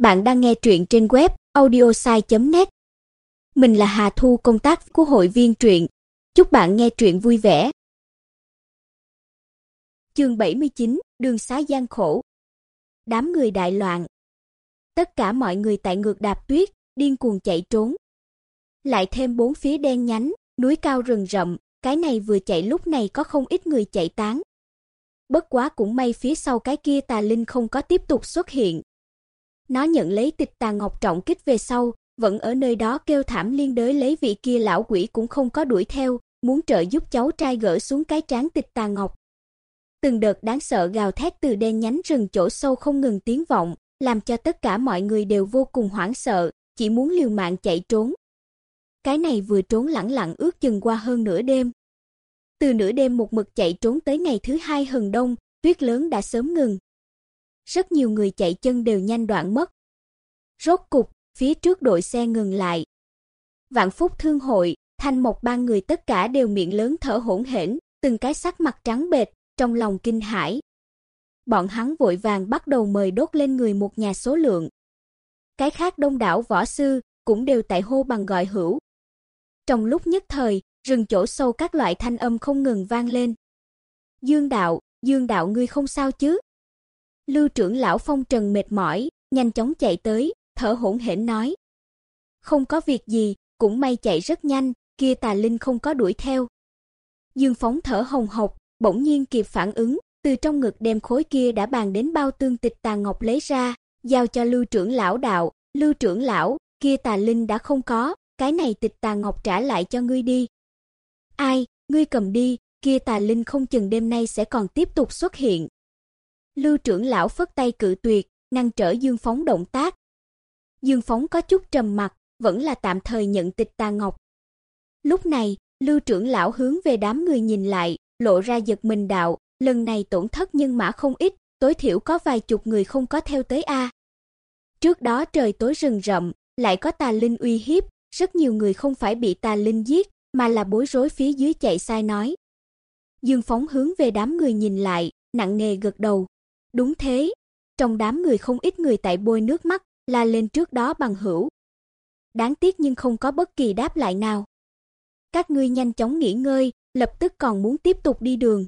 Bạn đang nghe truyện trên web audiosai.net. Mình là Hà Thu công tác của hội viên truyện. Chúc bạn nghe truyện vui vẻ. Chương 79, đường xá gian khổ. Đám người đại loạn. Tất cả mọi người tại ngược đạp tuyết, điên cuồng chạy trốn. Lại thêm bốn phía đen nhánh, núi cao rừng rậm, cái này vừa chạy lúc này có không ít người chạy tán. Bất quá cũng may phía sau cái kia tà linh không có tiếp tục xuất hiện, nó nhận lấy tịch tà ngọc trọng kích về sau, vẫn ở nơi đó kêu thảm liên đới lấy vị kia lão quỷ cũng không có đuổi theo, muốn trợ giúp cháu trai gỡ xuống cái trán tịch tà ngọc. Từng đợt đáng sợ gào thét từ đen nhánh rừng chỗ sâu không ngừng tiếng vọng, làm cho tất cả mọi người đều vô cùng hoảng sợ, chỉ muốn liều mạng chạy trốn. Cái này vừa trốn lẳng lặng ước chừng qua hơn nửa đêm. Từ nửa đêm một mực chạy trốn tới ngày thứ hai hừng đông, tuyết lớn đã sớm ngừng, rất nhiều người chạy chân đều nhanh đoạn mất. Rốt cục, phía trước đội xe ngừng lại. Vạn Phúc Thương hội, Thanh Mộc ba người tất cả đều miệng lớn thở hổn hển, từng cái sắc mặt trắng bệch, trong lòng kinh hãi. Bọn hắn vội vàng bắt đầu mời đốt lên người một nhà số lượng. Cái khác đông đảo võ sư cũng đều tại hô bằng gọi hữu. Trong lúc nhất thời, rừng chỗ sâu các loại thanh âm không ngừng vang lên. Dương đạo, Dương đạo ngươi không sao chứ? Lưu trưởng lão Phong Trần mệt mỏi, nhanh chóng chạy tới, thở hổn hển nói: "Không có việc gì, cũng may chạy rất nhanh, kia tà linh không có đuổi theo." Dương Phóng thở hồng hộc, bỗng nhiên kịp phản ứng, từ trong ngực đem khối kia đã bàn đến bao tương tịch tà ngọc lấy ra, giao cho Lưu trưởng lão đạo, "Lưu trưởng lão, kia tà linh đã không có, cái này tịch tà ngọc trả lại cho ngươi đi." "Ai, ngươi cầm đi, kia tà linh không chừng đêm nay sẽ còn tiếp tục xuất hiện." Lưu trưởng lão phất tay cự tuyệt, ngăn trở Dương Phóng động tác. Dương Phóng có chút trầm mặt, vẫn là tạm thời nhận tịch tà ngọc. Lúc này, Lưu trưởng lão hướng về đám người nhìn lại, lộ ra giật mình đạo, lần này tổn thất nhân mã không ít, tối thiểu có vài chục người không có theo tới a. Trước đó trời tối rừng rậm, lại có tà linh uy hiếp, rất nhiều người không phải bị tà linh giết, mà là bối rối phía dưới chạy sai nói. Dương Phóng hướng về đám người nhìn lại, nặng nề gật đầu, Đúng thế, trong đám người không ít người tại bôi nước mắt, la lên trước đó bằng hữu. Đáng tiếc nhưng không có bất kỳ đáp lại nào. Các ngươi nhanh chóng nghỉ ngơi, lập tức còn muốn tiếp tục đi đường.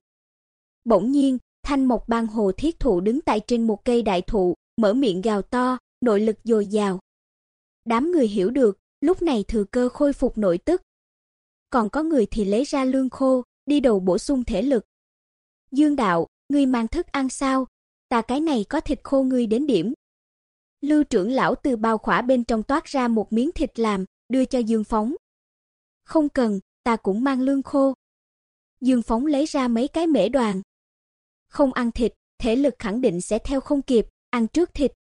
Bỗng nhiên, Thanh Mộc Bang Hồ Thiết Thụ đứng tại trên một cây đại thụ, mở miệng gào to, nội lực dồi dào. Đám người hiểu được, lúc này thừa cơ khôi phục nội tức. Còn có người thì lấy ra lương khô, đi đầu bổ sung thể lực. Dương đạo, ngươi mang thức ăn sao? Ta cái này có thịt khô ngươi đến điểm. Lưu trưởng lão từ bao khỏa bên trong toát ra một miếng thịt làm, đưa cho Dương Phóng. Không cần, ta cũng mang lương khô. Dương Phóng lấy ra mấy cái mễ đoàn. Không ăn thịt, thể lực khẳng định sẽ theo không kịp, ăn trước thịt.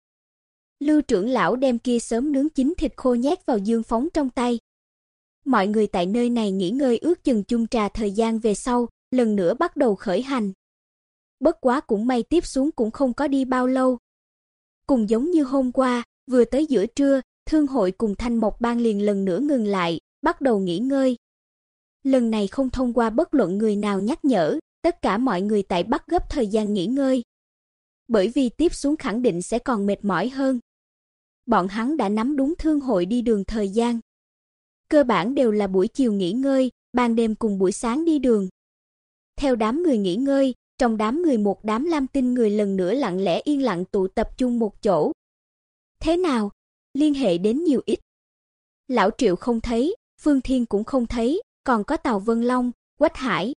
Lưu trưởng lão đem kia sớm nướng chín thịt khô nhét vào Dương Phóng trong tay. Mọi người tại nơi này nghỉ ngơi ước chừng chung trà thời gian về sau, lần nữa bắt đầu khởi hành bất quá cũng may tiếp xuống cũng không có đi bao lâu. Cùng giống như hôm qua, vừa tới giữa trưa, thương hội cùng Thanh Mộc Bang liền lần nữa ngừng lại, bắt đầu nghỉ ngơi. Lần này không thông qua bất luận người nào nhắc nhở, tất cả mọi người tại bắt gấp thời gian nghỉ ngơi. Bởi vì tiếp xuống khẳng định sẽ còn mệt mỏi hơn. Bọn hắn đã nắm đúng thương hội đi đường thời gian. Cơ bản đều là buổi chiều nghỉ ngơi, ban đêm cùng buổi sáng đi đường. Theo đám người nghỉ ngơi, trong đám người một đám lam tinh người lần nữa lặng lẽ yên lặng tụ tập chung một chỗ. Thế nào? Liên hệ đến nhiều ít. Lão Triệu không thấy, Phương Thiên cũng không thấy, còn có Tào Vân Long, Quách Hải.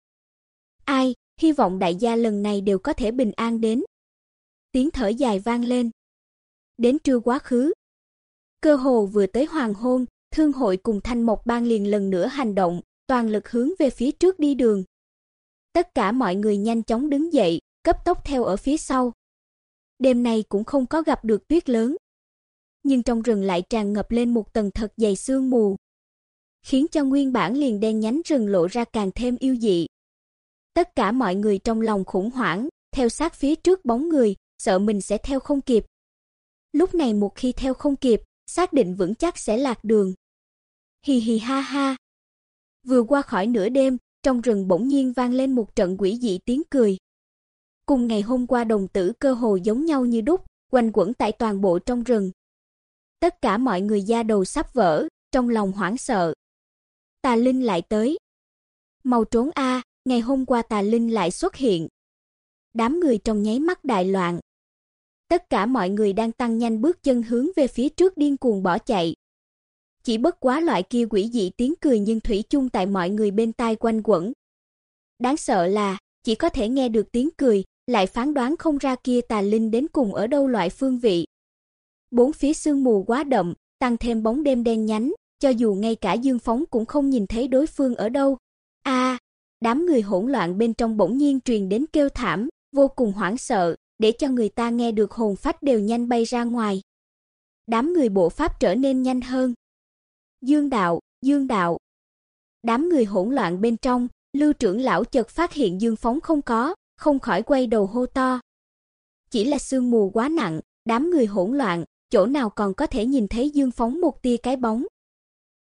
Ai, hy vọng đại gia lần này đều có thể bình an đến. Tiếng thở dài vang lên. Đến trưa quá khứ. Cơ hồ vừa tới hoàng hôn, thương hội cùng Thanh Mộc Bang liền lần nữa hành động, toàn lực hướng về phía trước đi đường. Tất cả mọi người nhanh chóng đứng dậy, cấp tốc theo ở phía sau. Đêm nay cũng không có gặp được tuyết lớn, nhưng trong rừng lại tràn ngập lên một tầng thật dày sương mù, khiến cho nguyên bản liền đen nhánh rừng lộ ra càng thêm yêu dị. Tất cả mọi người trong lòng khủng hoảng, theo sát phía trước bóng người, sợ mình sẽ theo không kịp. Lúc này một khi theo không kịp, xác định vững chắc sẽ lạc đường. Hì hì ha ha. Vừa qua khỏi nửa đêm, trong rừng bỗng nhiên vang lên một trận quỷ dị tiếng cười. Cùng ngày hôm qua đồng tử cơ hồ giống nhau như đúc, quanh quẩn tại toàn bộ trong rừng. tất cả mọi người da đầu sắp vỡ, trong lòng hoảng sợ. Tà Linh lại tới. Mau trốn a, ngày hôm qua Tà Linh lại xuất hiện. Đám người trong nháy mắt đại loạn. Tất cả mọi người đang tăng nhanh bước chân hướng về phía trước điên cuồng bỏ chạy. Chỉ bất quá loại kia quỷ dị tiếng cười nhưng thủy chung tại mọi người bên tai quanh quẩn. Đáng sợ là chỉ có thể nghe được tiếng cười, lại phán đoán không ra kia tà linh đến cùng ở đâu loại phương vị. Bốn phía sương mù quá đậm, tăng thêm bóng đêm đen nhánh, cho dù ngay cả Dương Phóng cũng không nhìn thấy đối phương ở đâu. A, đám người hỗn loạn bên trong bỗng nhiên truyền đến kêu thảm, vô cùng hoảng sợ, để cho người ta nghe được hồn phách đều nhanh bay ra ngoài. Đám người bộ pháp trở nên nhanh hơn. Dương đạo, Dương đạo. Đám người hỗn loạn bên trong, Lưu trưởng lão chợt phát hiện Dương Phóng không có, không khỏi quay đầu hô to. Chỉ là sương mù quá nặng, đám người hỗn loạn, chỗ nào còn có thể nhìn thấy Dương Phóng một tia cái bóng.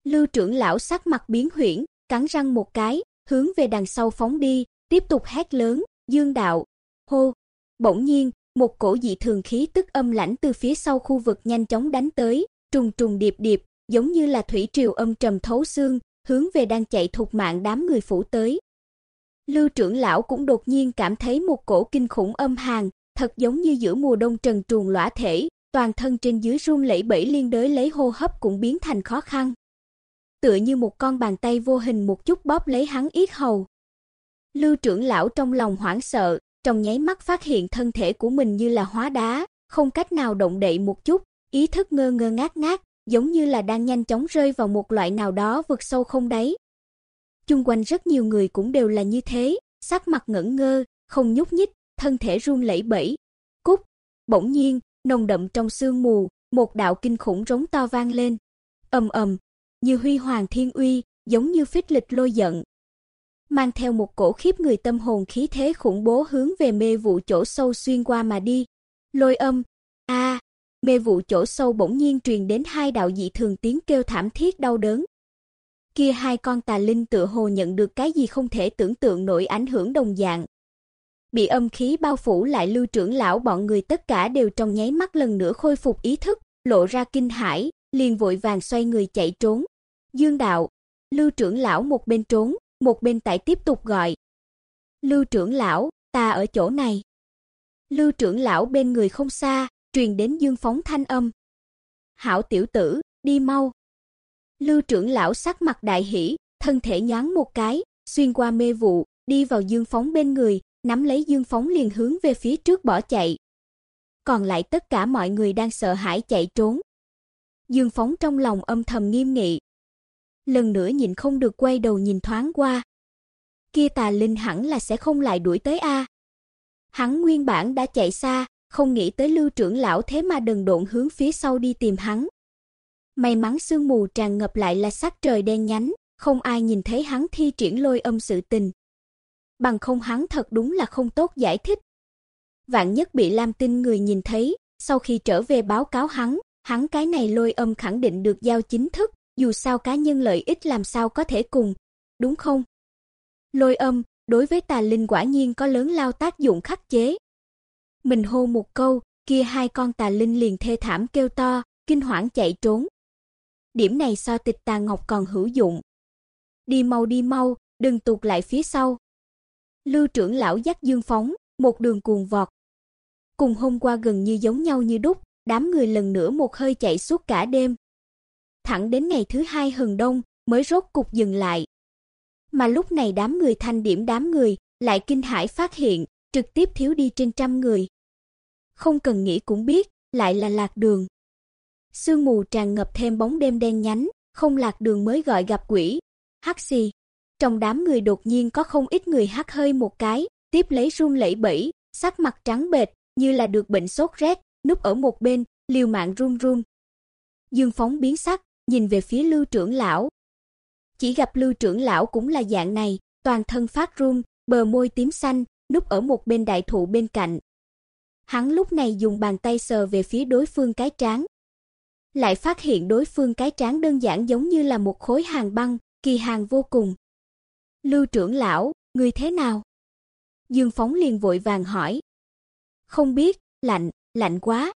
Lưu trưởng lão sắc mặt biến huyễn, cắn răng một cái, hướng về đằng sau phóng đi, tiếp tục hét lớn, "Dương đạo!" Hô! Bỗng nhiên, một cổ dị thường khí tức âm lãnh từ phía sau khu vực nhanh chóng đánh tới, trùng trùng điệp điệp, giống như là thủy triều âm trầm thấu xương, hướng về đang chạy thục mạng đám người phủ tới. Lưu trưởng lão cũng đột nhiên cảm thấy một cổ kinh khủng âm hàn, thật giống như giữa mùa đông trần truồng lõa thể, toàn thân trên dưới run lẩy bẩy liên đới lấy hô hấp cũng biến thành khó khăn. Tựa như một con bàn tay vô hình một chút bóp lấy hắn yết hầu. Lưu trưởng lão trong lòng hoảng sợ, trong nháy mắt phát hiện thân thể của mình như là hóa đá, không cách nào động đậy một chút, ý thức ngơ ngơ ngác ngác, giống như là đang nhanh chóng rơi vào một loại nào đó vực sâu không đáy. Chung quanh rất nhiều người cũng đều là như thế, sắc mặt ngẩn ngơ, không nhúc nhích, thân thể run lẩy bẩy. Cúc, bỗng nhiên, nồng đậm trong sương mù, một đạo kinh khủng rống to vang lên. Ầm ầm, như huy hoàng thiên uy, giống như phích lịch lôi giận. Mang theo một cổ khiếp người tâm hồn khí thế khủng bố hướng về mê vụ chỗ sâu xuyên qua mà đi. Lôi âm, mê vụ chỗ sâu bỗng nhiên truyền đến hai đạo dị thường tiếng kêu thảm thiết đau đớn. Kia hai con tà linh tựa hồ nhận được cái gì không thể tưởng tượng nổi ảnh hưởng đồng dạng. Bị âm khí bao phủ lại lưu trưởng lão bọn người tất cả đều trong nháy mắt lần nữa khôi phục ý thức, lộ ra kinh hãi, liền vội vàng xoay người chạy trốn. Dương đạo, lưu trưởng lão một bên trốn, một bên tại tiếp tục gọi. Lưu trưởng lão, ta ở chỗ này. Lưu trưởng lão bên người không xa, truyền đến Dương Phóng thanh âm. "Hảo tiểu tử, đi mau." Lưu trưởng lão sắc mặt đại hỉ, thân thể nhoáng một cái, xuyên qua mê vụ, đi vào Dương Phóng bên người, nắm lấy Dương Phóng liền hướng về phía trước bỏ chạy. Còn lại tất cả mọi người đang sợ hãi chạy trốn. Dương Phóng trong lòng âm thầm nghiêm nghị. Lần nữa nhìn không được quay đầu nhìn thoáng qua. Kia tà linh hẳn là sẽ không lại đuổi tới a. Hắn nguyên bản đã chạy xa, không nghĩ tới Lưu trưởng lão thế mà đần độn hướng phía sau đi tìm hắn. May mắn sương mù tràn ngập lại là sắc trời đen nhánh, không ai nhìn thấy hắn thi triển lôi âm sự tình. Bằng không hắn thật đúng là không tốt giải thích. Vạn nhất bị Lam Tinh người nhìn thấy, sau khi trở về báo cáo hắn, hắn cái này lôi âm khẳng định được giao chính thức, dù sao cá nhân lợi ích làm sao có thể cùng, đúng không? Lôi âm, đối với tà linh quả nhiên có lớn lao tác dụng khắc chế, mình hô một câu, kia hai con tà linh liền thê thảm kêu to, kinh hoảng chạy trốn. Điểm này so tịch tà ngọc còn hữu dụng. Đi mau đi mau, đừng tụt lại phía sau. Lưu trưởng lão dắt Dương phóng, một đường cuồng vọt. Cùng hôm qua gần như giống nhau như đúc, đám người lần nữa một hơi chạy suốt cả đêm. Thẳng đến ngày thứ hai hừng đông mới rốt cục dừng lại. Mà lúc này đám người thanh điểm đám người lại kinh hãi phát hiện, trực tiếp thiếu đi trên trăm người không cần nghĩ cũng biết, lại là lạc đường. Sương mù tràn ngập thêm bóng đêm đen nhánh, không lạc đường mới gọi gặp quỷ. Hắc xì. Trong đám người đột nhiên có không ít người hắt hơi một cái, tiếp lấy run lẩy bẩy, sắc mặt trắng bệch, như là được bệnh sốt rét, núp ở một bên, liều mạng run run. Dương Phóng biến sắc, nhìn về phía Lưu trưởng lão. Chỉ gặp Lưu trưởng lão cũng là dạng này, toàn thân phát run, bờ môi tím xanh, núp ở một bên đại thụ bên cạnh, Hắn lúc này dùng bàn tay sờ về phía đối phương cái trán. Lại phát hiện đối phương cái trán đơn giản giống như là một khối hàng băng, kỳ hàng vô cùng. Lưu trưởng lão, người thế nào? Dương Phóng liền vội vàng hỏi. Không biết, lạnh, lạnh quá.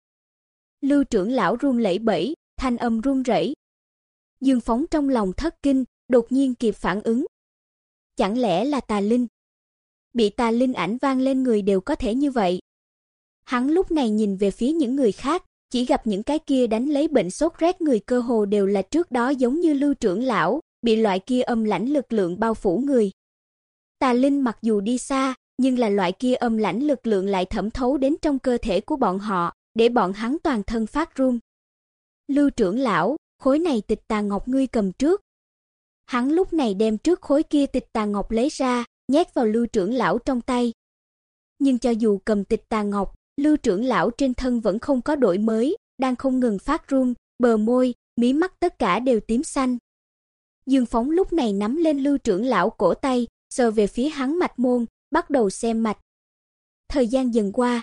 Lưu trưởng lão run lẩy bẩy, thanh âm run rẩy. Dương Phóng trong lòng thất kinh, đột nhiên kịp phản ứng. Chẳng lẽ là tà linh? Bị tà linh ảnh vang lên người đều có thể như vậy. Hắn lúc này nhìn về phía những người khác, chỉ gặp những cái kia đánh lấy bệnh sốt rét người cơ hồ đều là trước đó giống như Lưu trưởng lão, bị loại kia âm lãnh lực lượng bao phủ người. Tà linh mặc dù đi xa, nhưng là loại kia âm lãnh lực lượng lại thẩm thấu đến trong cơ thể của bọn họ, để bọn hắn toàn thân phát run. Lưu trưởng lão, khối này tịch tà ngọc ngươi cầm trước. Hắn lúc này đem trước khối kia tịch tà ngọc lấy ra, nhét vào Lưu trưởng lão trong tay. Nhưng cho dù cầm tịch tà ngọc, Lưu trưởng lão trên thân vẫn không có đổi mới, đang không ngừng phát run, bờ môi, mí mắt tất cả đều tím xanh. Dương Phóng lúc này nắm lên Lưu trưởng lão cổ tay, sờ về phía hắn mạch môn, bắt đầu xem mạch. Thời gian dần qua,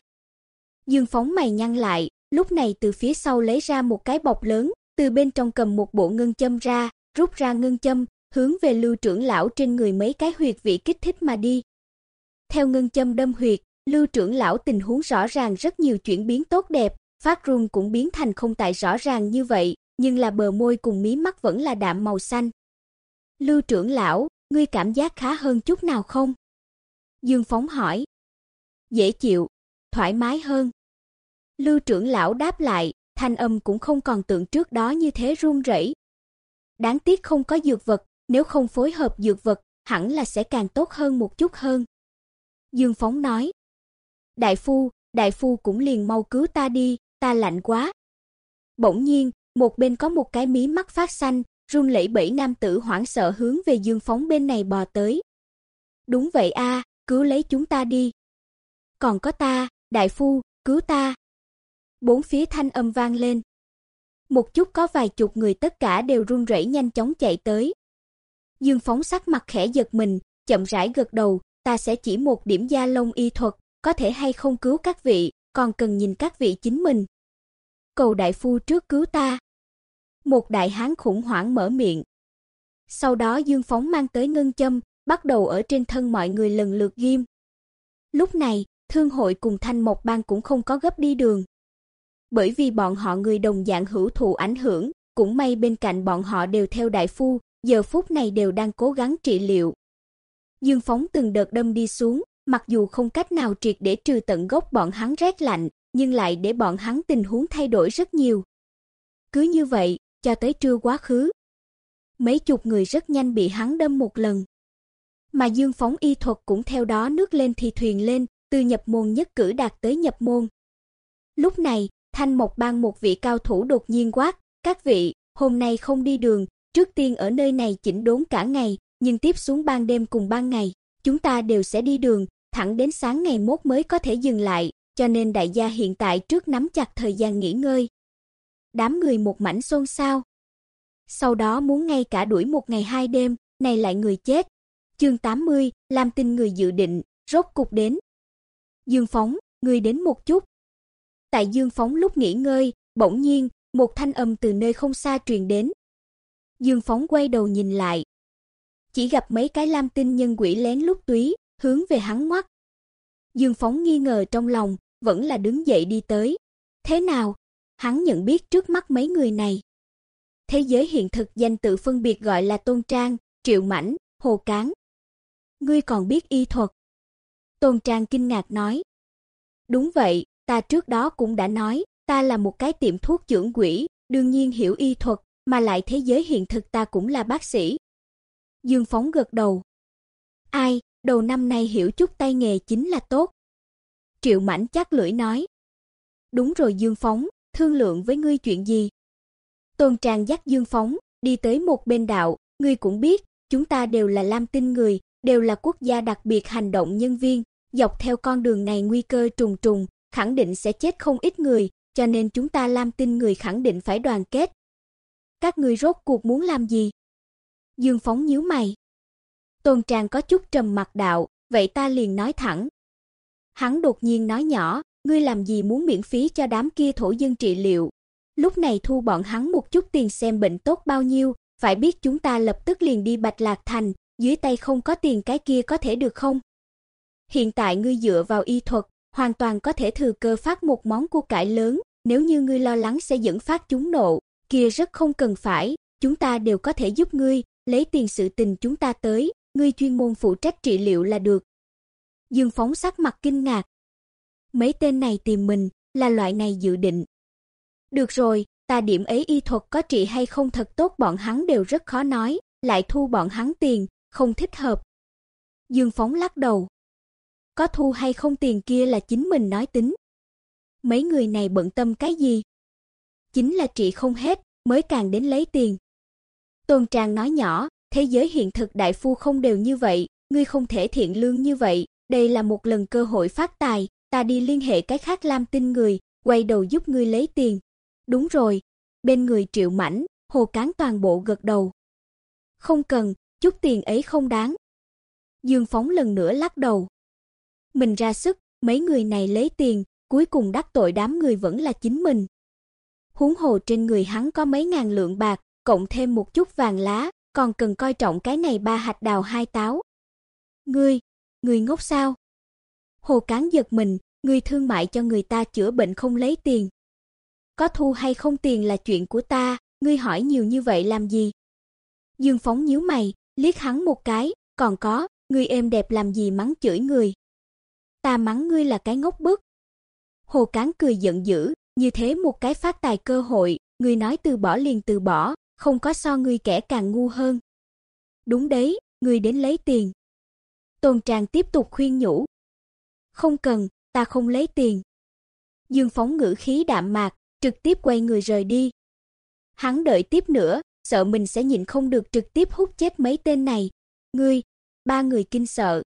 Dương Phóng mày nhăn lại, lúc này từ phía sau lấy ra một cái bọc lớn, từ bên trong cầm một bộ ngân châm ra, rút ra ngân châm, hướng về Lưu trưởng lão trên người mấy cái huyệt vị kích thích mà đi. Theo ngân châm đâm huyệt, Lưu trưởng lão tình huống rõ ràng rất nhiều chuyển biến tốt đẹp, phát run cũng biến thành không tại rõ ràng như vậy, nhưng là bờ môi cùng mí mắt vẫn là đạm màu xanh. Lưu trưởng lão, ngươi cảm giác khá hơn chút nào không? Dương Phóng hỏi. Dễ chịu, thoải mái hơn. Lưu trưởng lão đáp lại, thanh âm cũng không còn tượng trước đó như thế run rẩy. Đáng tiếc không có dược vật, nếu không phối hợp dược vật, hẳn là sẽ càng tốt hơn một chút hơn. Dương Phóng nói. Đại phu, đại phu cũng liền mau cứu ta đi, ta lạnh quá. Bỗng nhiên, một bên có một cái mí mắt phát xanh, run lẩy bẩy nam tử hoảng sợ hướng về Dương Phóng bên này bò tới. Đúng vậy a, cứu lấy chúng ta đi. Còn có ta, đại phu, cứu ta. Bốn phía thanh âm vang lên. Một chút có vài chục người tất cả đều run rẩy nhanh chóng chạy tới. Dương Phóng sắc mặt khẽ giật mình, chậm rãi gật đầu, ta sẽ chỉ một điểm gia lông y thuật, có thể hay không cứu các vị, còn cần nhìn các vị chính mình. Cầu đại phu trước cứu ta. Một đại hán khủng hoảng mở miệng. Sau đó Dương Phóng mang tới ngân châm, bắt đầu ở trên thân mọi người lần lượt ghim. Lúc này, thương hội cùng Thanh Mộc Bang cũng không có gấp đi đường. Bởi vì bọn họ người đồng dạng hữu thụ ảnh hưởng, cũng may bên cạnh bọn họ đều theo đại phu, giờ phút này đều đang cố gắng trị liệu. Dương Phóng từng đợt đâm đi xuống, mặc dù không cách nào triệt để trừ tận gốc bọn hắn rét lạnh, nhưng lại để bọn hắn tình huống thay đổi rất nhiều. Cứ như vậy, cho tới trưa quá khứ, mấy chục người rất nhanh bị hắn đâm một lần. Mà Dương Phóng y thuật cũng theo đó nước lên thì thuyền lên, từ nhập môn nhất cử đạt tới nhập môn. Lúc này, Thanh Mộc Bang một vị cao thủ đột nhiên quát, "Các vị, hôm nay không đi đường, trước tiên ở nơi này chỉnh đốn cả ngày, nhưng tiếp xuống ban đêm cùng ban ngày, chúng ta đều sẽ đi đường, thẳng đến sáng ngày mốt mới có thể dừng lại, cho nên đại gia hiện tại trước nắm chặt thời gian nghỉ ngơi." Đám người một mảnh xôn xao. Sau đó muốn ngay cả đuổi một ngày hai đêm, này lại người chết. Chương 80, làm tin người dự định, rốt cục đến. Dương Phóng, người đến một chút. Tại Dương Phóng lúc nghỉ ngơi, bỗng nhiên, một thanh âm từ nơi không xa truyền đến. Dương Phóng quay đầu nhìn lại. Chỉ gặp mấy cái lam tinh nhân quỷ lén lút túy, hướng về hắn ngoắc. Dương Phóng nghi ngờ trong lòng, vẫn là đứng dậy đi tới. Thế nào? Hắn nhận biết trước mắt mấy người này. Thế giới hiện thực danh tự phân biệt gọi là Tôn Trang, Triệu Mãnh, Hồ Cán. Ngươi còn biết y thuật? Tôn Trang kinh ngạc nói. Đúng vậy, ta trước đó cũng đã nói, ta là một cái tiệm thuốc chữa quỷ, đương nhiên hiểu y thuật, mà lại thế giới hiện thực ta cũng là bác sĩ. Dương Phóng gật đầu. Ai, đầu năm nay hiểu chút tay nghề chính là tốt. Triệu Mãnh chắc lưỡi nói. Đúng rồi Dương Phóng, thương lượng với ngươi chuyện gì? Tôn Trang dắt Dương Phóng đi tới một bên đạo, ngươi cũng biết, chúng ta đều là Lam Tinh người, đều là quốc gia đặc biệt hành động nhân viên, dọc theo con đường này nguy cơ trùng trùng, khẳng định sẽ chết không ít người, cho nên chúng ta Lam Tinh người khẳng định phải đoàn kết. Các ngươi rốt cuộc muốn làm gì? Dương Phóng nhíu mày. Tôn Trang có chút trầm mặc đạo, vậy ta liền nói thẳng. Hắn đột nhiên nói nhỏ, ngươi làm gì muốn miễn phí cho đám kia thổ dân trị liệu? Lúc này thu bọn hắn một chút tiền xem bệnh tốt bao nhiêu, phải biết chúng ta lập tức liền đi Bạch Lạc Thành, dưới tay không có tiền cái kia có thể được không? Hiện tại ngươi dựa vào y thuật, hoàn toàn có thể thừa cơ phát một món cua cải lớn, nếu như ngươi lo lắng sẽ dẫn phát chúng nộ, kia rất không cần phải, chúng ta đều có thể giúp ngươi, lấy tiền sự tình chúng ta tới, ngươi chuyên môn phụ trách trị liệu là được. Dương Phóng sắc mặt kinh ngạc. Mấy tên này tìm mình, là loại này dự định. Được rồi, ta điểm ấy y thuật có trị hay không thật tốt bọn hắn đều rất khó nói, lại thu bọn hắn tiền, không thích hợp. Dương Phóng lắc đầu. Có thu hay không tiền kia là chính mình nói tính. Mấy người này bận tâm cái gì? Chính là trị không hết, mới càng đến lấy tiền. Tôn Trang nói nhỏ, thế giới hiện thực đại phu không đều như vậy, ngươi không thể thiện lương như vậy, đây là một lần cơ hội phát tài, ta đi liên hệ cái khác Lam Tinh người, quay đầu giúp ngươi lấy tiền. Đúng rồi, bên người Triệu Mãnh, Hồ Cán toàn bộ gật đầu. Không cần, chút tiền ấy không đáng. Dương Phóng lần nữa lắc đầu. Mình ra sức, mấy người này lấy tiền, cuối cùng đắc tội đám người vẫn là chính mình. Huống hồ trên người hắn có mấy ngàn lượng bạc, cộng thêm một chút vàng lá, còn cần coi trọng cái này ba hạt đào hai táo. Ngươi, ngươi ngốc sao? Hồ Cán giật mình, ngươi thương mại cho người ta chữa bệnh không lấy tiền. Có thu hay không tiền là chuyện của ta, ngươi hỏi nhiều như vậy làm gì? Dương Phóng nhíu mày, liếc hắn một cái, còn có, ngươi êm đẹp làm gì mắng chửi người? Ta mắng ngươi là cái ngốc bức. Hồ Cán cười giận dữ, như thế một cái phát tài cơ hội, ngươi nói từ bỏ liền từ bỏ, không có so người kẻ càng ngu hơn. Đúng đấy, người đến lấy tiền. Tôn Tràng tiếp tục khuyên nhủ. Không cần, ta không lấy tiền. Dương Phóng ngữ khí đạm mạc, trực tiếp quay người rời đi. Hắn đợi tiếp nữa, sợ mình sẽ nhịn không được trực tiếp hút chết mấy tên này. Ngươi, ba người kinh sợ.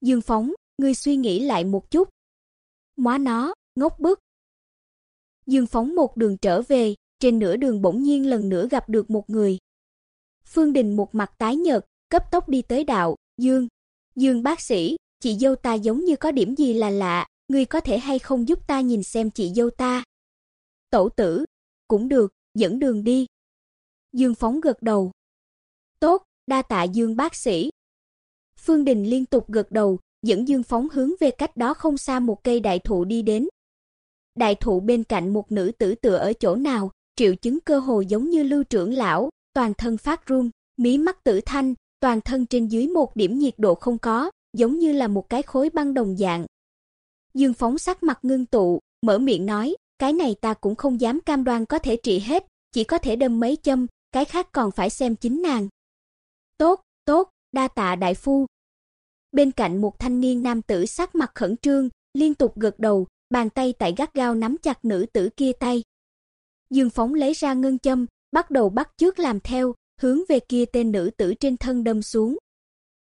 Dương Phóng, ngươi suy nghĩ lại một chút. Móa nó, ngốc bức. Dương Phóng một đường trở về, trên nửa đường bỗng nhiên lần nữa gặp được một người. Phương Đình một mặt tái nhợt, cấp tốc đi tới đạo, "Dương, Dương bác sĩ, chị dâu ta giống như có điểm gì là lạ, ngươi có thể hay không giúp ta nhìn xem chị dâu ta?" tổ tử, "Cũng được, dẫn đường đi." Dương Phóng gật đầu. "Tốt, đa tạ Dương bác sĩ." Phương Đình liên tục gật đầu, dẫn Dương Phóng hướng về cách đó không xa một cây đại thụ đi đến. Đại thụ bên cạnh một nữ tử tựa ở chỗ nào, triệu chứng cơ hồ giống như Lưu trưởng lão, toàn thân phát run, mí mắt tử thanh, toàn thân trên dưới một điểm nhiệt độ không có, giống như là một cái khối băng đồng dạng. Dương Phóng sắc mặt ngưng tụ, mở miệng nói, cái này ta cũng không dám cam đoan có thể trị hết, chỉ có thể đâm mấy châm, cái khác còn phải xem chính nàng. Tốt, tốt, đa tạ đại phu. Bên cạnh một thanh niên nam tử sắc mặt khẩn trương, liên tục gật đầu, bàn tay tại gắt gao nắm chặt nữ tử kia tay. Dương Phóng lấy ra ngân châm, bắt đầu bắt chước làm theo, hướng về kia tên nữ tử trên thân đâm xuống.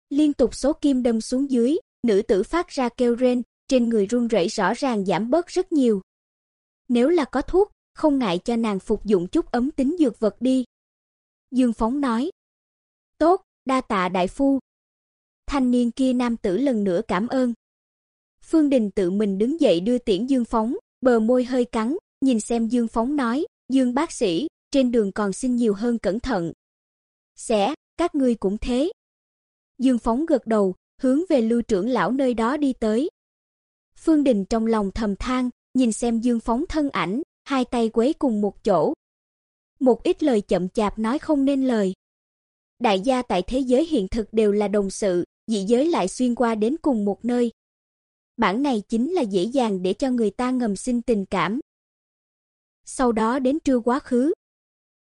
Liên tục số kim đâm xuống dưới, nữ tử phát ra kêu rên, trên người run rẩy rõ ràng giảm bớt rất nhiều. Nếu là có thuốc, không ngại cho nàng phục dụng chút ấm tính dược vật đi." Dương Phóng nói. "Tốt, đa tạ đại phu." Thanh niên kia nam tử lần nữa cảm ơn. Phương Đình tự mình đứng dậy đưa tiễn Dương Phóng, bờ môi hơi cắn, nhìn xem Dương Phóng nói, "Dương bác sĩ, trên đường còn xin nhiều hơn cẩn thận." "Sẽ, các ngươi cũng thế." Dương Phóng gật đầu, hướng về Lưu trưởng lão nơi đó đi tới. Phương Đình trong lòng thầm than, nhìn xem Dương Phóng thân ảnh, hai tay quấy cùng một chỗ. Một ít lời chậm chạp nói không nên lời. Đại gia tại thế giới hiện thực đều là đồng sự, dị giới lại xuyên qua đến cùng một nơi. Bản này chính là dễ dàng để cho người ta ngầm sinh tình cảm. Sau đó đến trưa quá khứ,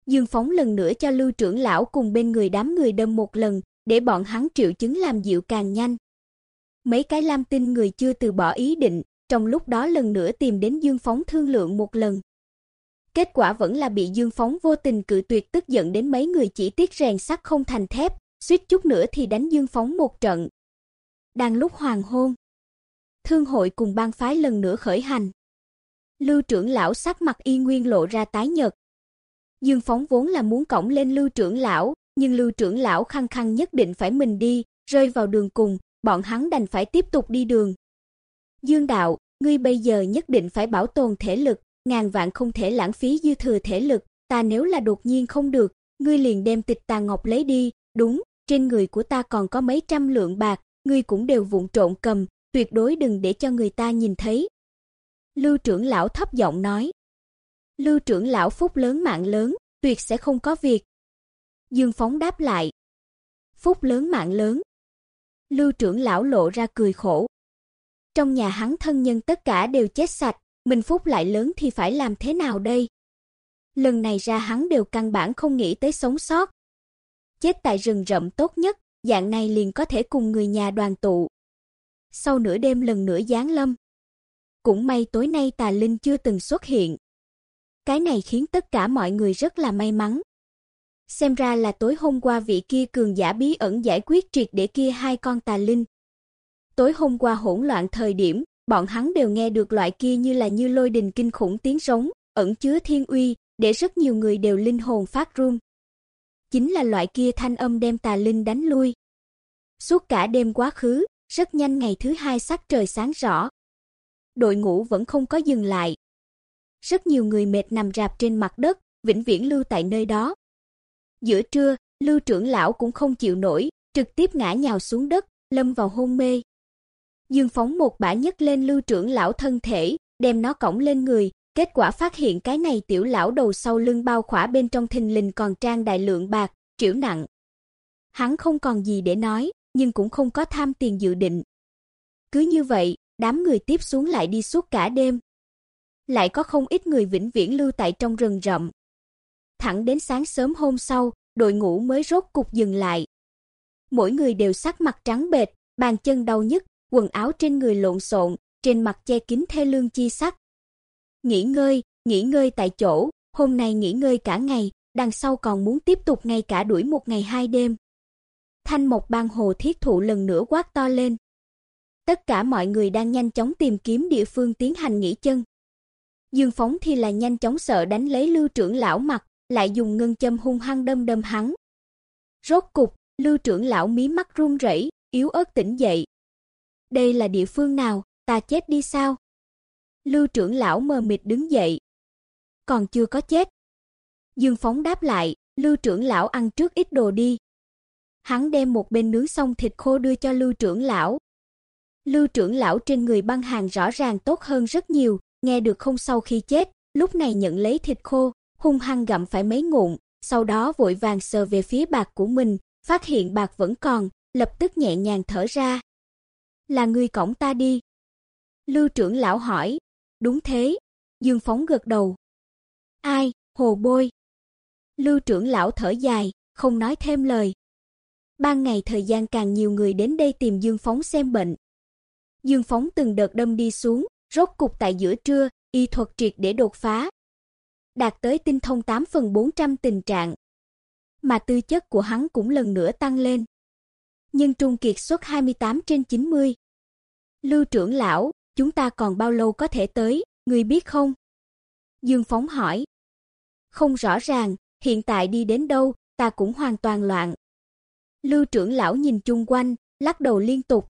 Dương Phóng lần nữa cho Lưu trưởng lão cùng bên người đám người đâm một lần, để bọn hắn triệu chứng làm dịu càng nhanh. Mấy cái lam tinh người chưa từ bỏ ý định, trong lúc đó lần nữa tìm đến Dương Phóng thương lượng một lần. Kết quả vẫn là bị Dương Phóng vô tình cự tuyệt tức giận đến mấy người chỉ tiếc rèn sắt không thành thép, suýt chút nữa thì đánh Dương Phóng một trận. Đang lúc hoàng hôn, thương hội cùng bang phái lần nữa khởi hành. Lưu trưởng lão sắc mặt y nguyên lộ ra tái nhợt. Dương Phóng vốn là muốn cõng lên Lưu trưởng lão, nhưng Lưu trưởng lão khăng khăng nhất định phải mình đi, rơi vào đường cùng, bọn hắn đành phải tiếp tục đi đường. Dương đạo, ngươi bây giờ nhất định phải bảo tồn thể lực, ngàn vạn không thể lãng phí dư thừa thể lực, ta nếu là đột nhiên không được, ngươi liền đem tịch tà ngọc lấy đi, đúng, trên người của ta còn có mấy trăm lượng bạc, ngươi cũng đều vụng trộn cầm, tuyệt đối đừng để cho người ta nhìn thấy." Lưu trưởng lão thấp giọng nói. Lưu trưởng lão phúc lớn mạng lớn, tuyệt sẽ không có việc. Dương Phóng đáp lại. Phúc lớn mạng lớn. Lưu trưởng lão lộ ra cười khổ. Trong nhà hắn thân nhân tất cả đều chết sạch, mình phúc lại lớn thì phải làm thế nào đây? Lần này ra hắn đều căn bản không nghĩ tới sống sót. Chết tại rừng rậm tốt nhất, dạng này liền có thể cùng người nhà đoàn tụ. Sau nửa đêm lần nữa giáng lâm. Cũng may tối nay tà linh chưa từng xuất hiện. Cái này khiến tất cả mọi người rất là may mắn. Xem ra là tối hôm qua vị kia cường giả bí ẩn giải quyết triệt để kia hai con tà linh. Tối hôm qua hỗn loạn thời điểm, bọn hắn đều nghe được loại kia như là như lôi đình kinh khủng tiếng rống, ẩn chứa thiên uy, để rất nhiều người đều linh hồn phát run. Chính là loại kia thanh âm đem tà linh đánh lui. Suốt cả đêm quá khứ, rất nhanh ngày thứ hai sắc trời sáng rõ. Đội ngũ vẫn không có dừng lại. Rất nhiều người mệt nằm rạp trên mặt đất, vĩnh viễn lưu tại nơi đó. Giữa trưa, Lưu trưởng lão cũng không chịu nổi, trực tiếp ngã nhào xuống đất, lâm vào hôn mê. Dương phóng một bả nhấc lên Lưu trưởng lão thân thể, đem nó cõng lên người, kết quả phát hiện cái này tiểu lão đầu sau lưng bao khỏa bên trong thình lình còn trang đại lượng bạc, triểu nặng. Hắn không còn gì để nói, nhưng cũng không có tham tiền dự định. Cứ như vậy, đám người tiếp xuống lại đi suốt cả đêm. Lại có không ít người vĩnh viễn lưu tại trong rừng rậm. Thẳng đến sáng sớm hôm sau, đội ngũ mới rốt cục dừng lại. Mỗi người đều sắc mặt trắng bệch, bàn chân đau nhức, quần áo trên người lộn xộn, trên mặt che kín thê lương chi sắc. Nghỉ ngơi, nghỉ ngơi tại chỗ, hôm nay nghỉ ngơi cả ngày, đằng sau còn muốn tiếp tục ngay cả đuổi một ngày hai đêm. Thanh Mộc Bang Hồ Thiết Thụ lần nữa quát to lên. Tất cả mọi người đang nhanh chóng tìm kiếm địa phương tiến hành nghỉ chân. Dương Phóng thì là nhanh chóng sợ đánh lấy Lưu trưởng lão mặt, lại dùng ngân châm hung hăng đâm đâm hắn. Rốt cục, Lưu trưởng lão mí mắt run rẩy, yếu ớt tỉnh dậy. Đây là địa phương nào, ta chết đi sao? Lưu trưởng lão mờ mịt đứng dậy. Còn chưa có chết. Dương Phóng đáp lại, Lưu trưởng lão ăn trước ít đồ đi. Hắn đem một bên nướng xong thịt khô đưa cho Lưu trưởng lão. Lưu trưởng lão trên người băng hàng rõ ràng tốt hơn rất nhiều, nghe được không sau khi chết, lúc này nhận lấy thịt khô, hung hăng gặm phải mấy ngụm, sau đó vội vàng sờ về phía bạc của mình, phát hiện bạc vẫn còn, lập tức nhẹ nhàng thở ra. "Là ngươi cõng ta đi?" Lưu trưởng lão hỏi. "Đúng thế." Dương Phóng gật đầu. "Ai? Hồ Bôi." Lưu trưởng lão thở dài, không nói thêm lời. Ban ngày thời gian càng nhiều người đến đây tìm Dương Phóng xem bệnh. Dương Phóng từng đợt đâm đi xuống, rốt cục tại giữa trưa, y thuật triệt để đột phá, đạt tới tinh thông 8 phần 400 tình trạng. Mà tư chất của hắn cũng lần nữa tăng lên. Nhưng trung kiệt suất 28 trên 90. Lưu trưởng lão, chúng ta còn bao lâu có thể tới, người biết không? Dương Phóng hỏi. Không rõ ràng, hiện tại đi đến đâu, ta cũng hoàn toàn loạn. Lưu trưởng lão nhìn chung quanh, lắc đầu liên tục.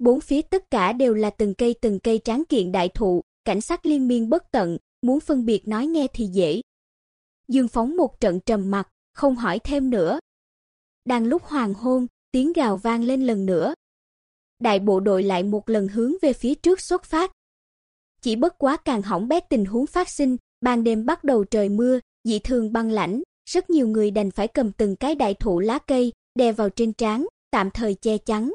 Bốn phía tất cả đều là từng cây từng cây tráng kiện đại thụ, cảnh sắc liên miên bất tận, muốn phân biệt nói nghe thì dễ. Dương Phóng một trận trầm mặc, không hỏi thêm nữa. Đang lúc hoàng hôn, tiếng gào vang lên lần nữa. Đại bộ đội lại một lần hướng về phía trước xuất phát. Chỉ bất quá càng hỏng bét tình huống phát sinh, ban đêm bắt đầu trời mưa, dị thường băng lãnh, rất nhiều người đành phải cầm từng cái đại thụ lá cây đè vào trên trán, tạm thời che chắn.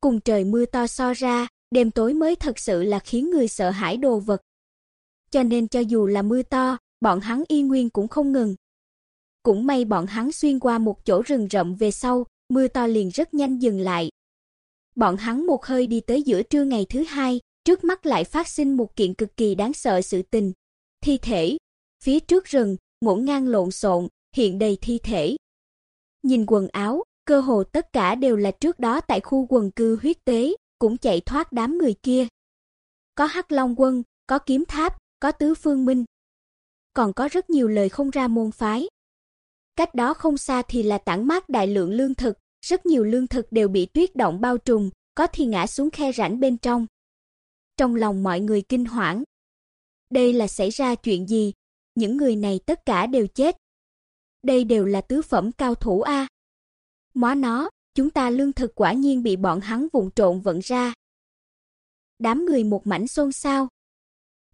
Cùng trời mưa to so ra, đêm tối mới thật sự là khiến người sợ hãi đồ vật cho nên cho dù là mưa to, bọn hắn y nguyên cũng không ngừng. Cũng may bọn hắn xuyên qua một chỗ rừng rậm về sau, mưa to liền rất nhanh dừng lại. Bọn hắn một hơi đi tới giữa trưa ngày thứ hai, trước mắt lại phát sinh một kiện cực kỳ đáng sợ sự tình. Thi thể, phía trước rừng, ngổn ngang lộn xộn, hiện đầy thi thể. Nhìn quần áo, cơ hồ tất cả đều là trước đó tại khu quần cư huyết tế, cũng chạy thoát đám người kia. Có Hắc Long quân, có kiếm tháp, có tứ phương minh, còn có rất nhiều lời không ra môn phái. Cách đó không xa thì là tản mát đại lượng lương thực, rất nhiều lương thực đều bị tuyết động bao trùm, có thì ngã xuống khe rãnh bên trong. Trong lòng mọi người kinh hoảng. Đây là xảy ra chuyện gì? Những người này tất cả đều chết. Đây đều là tứ phẩm cao thủ a. Móa nó, chúng ta lương thực quả nhiên bị bọn hắn vụng trộn vận ra. Đám người một mảnh xôn xao.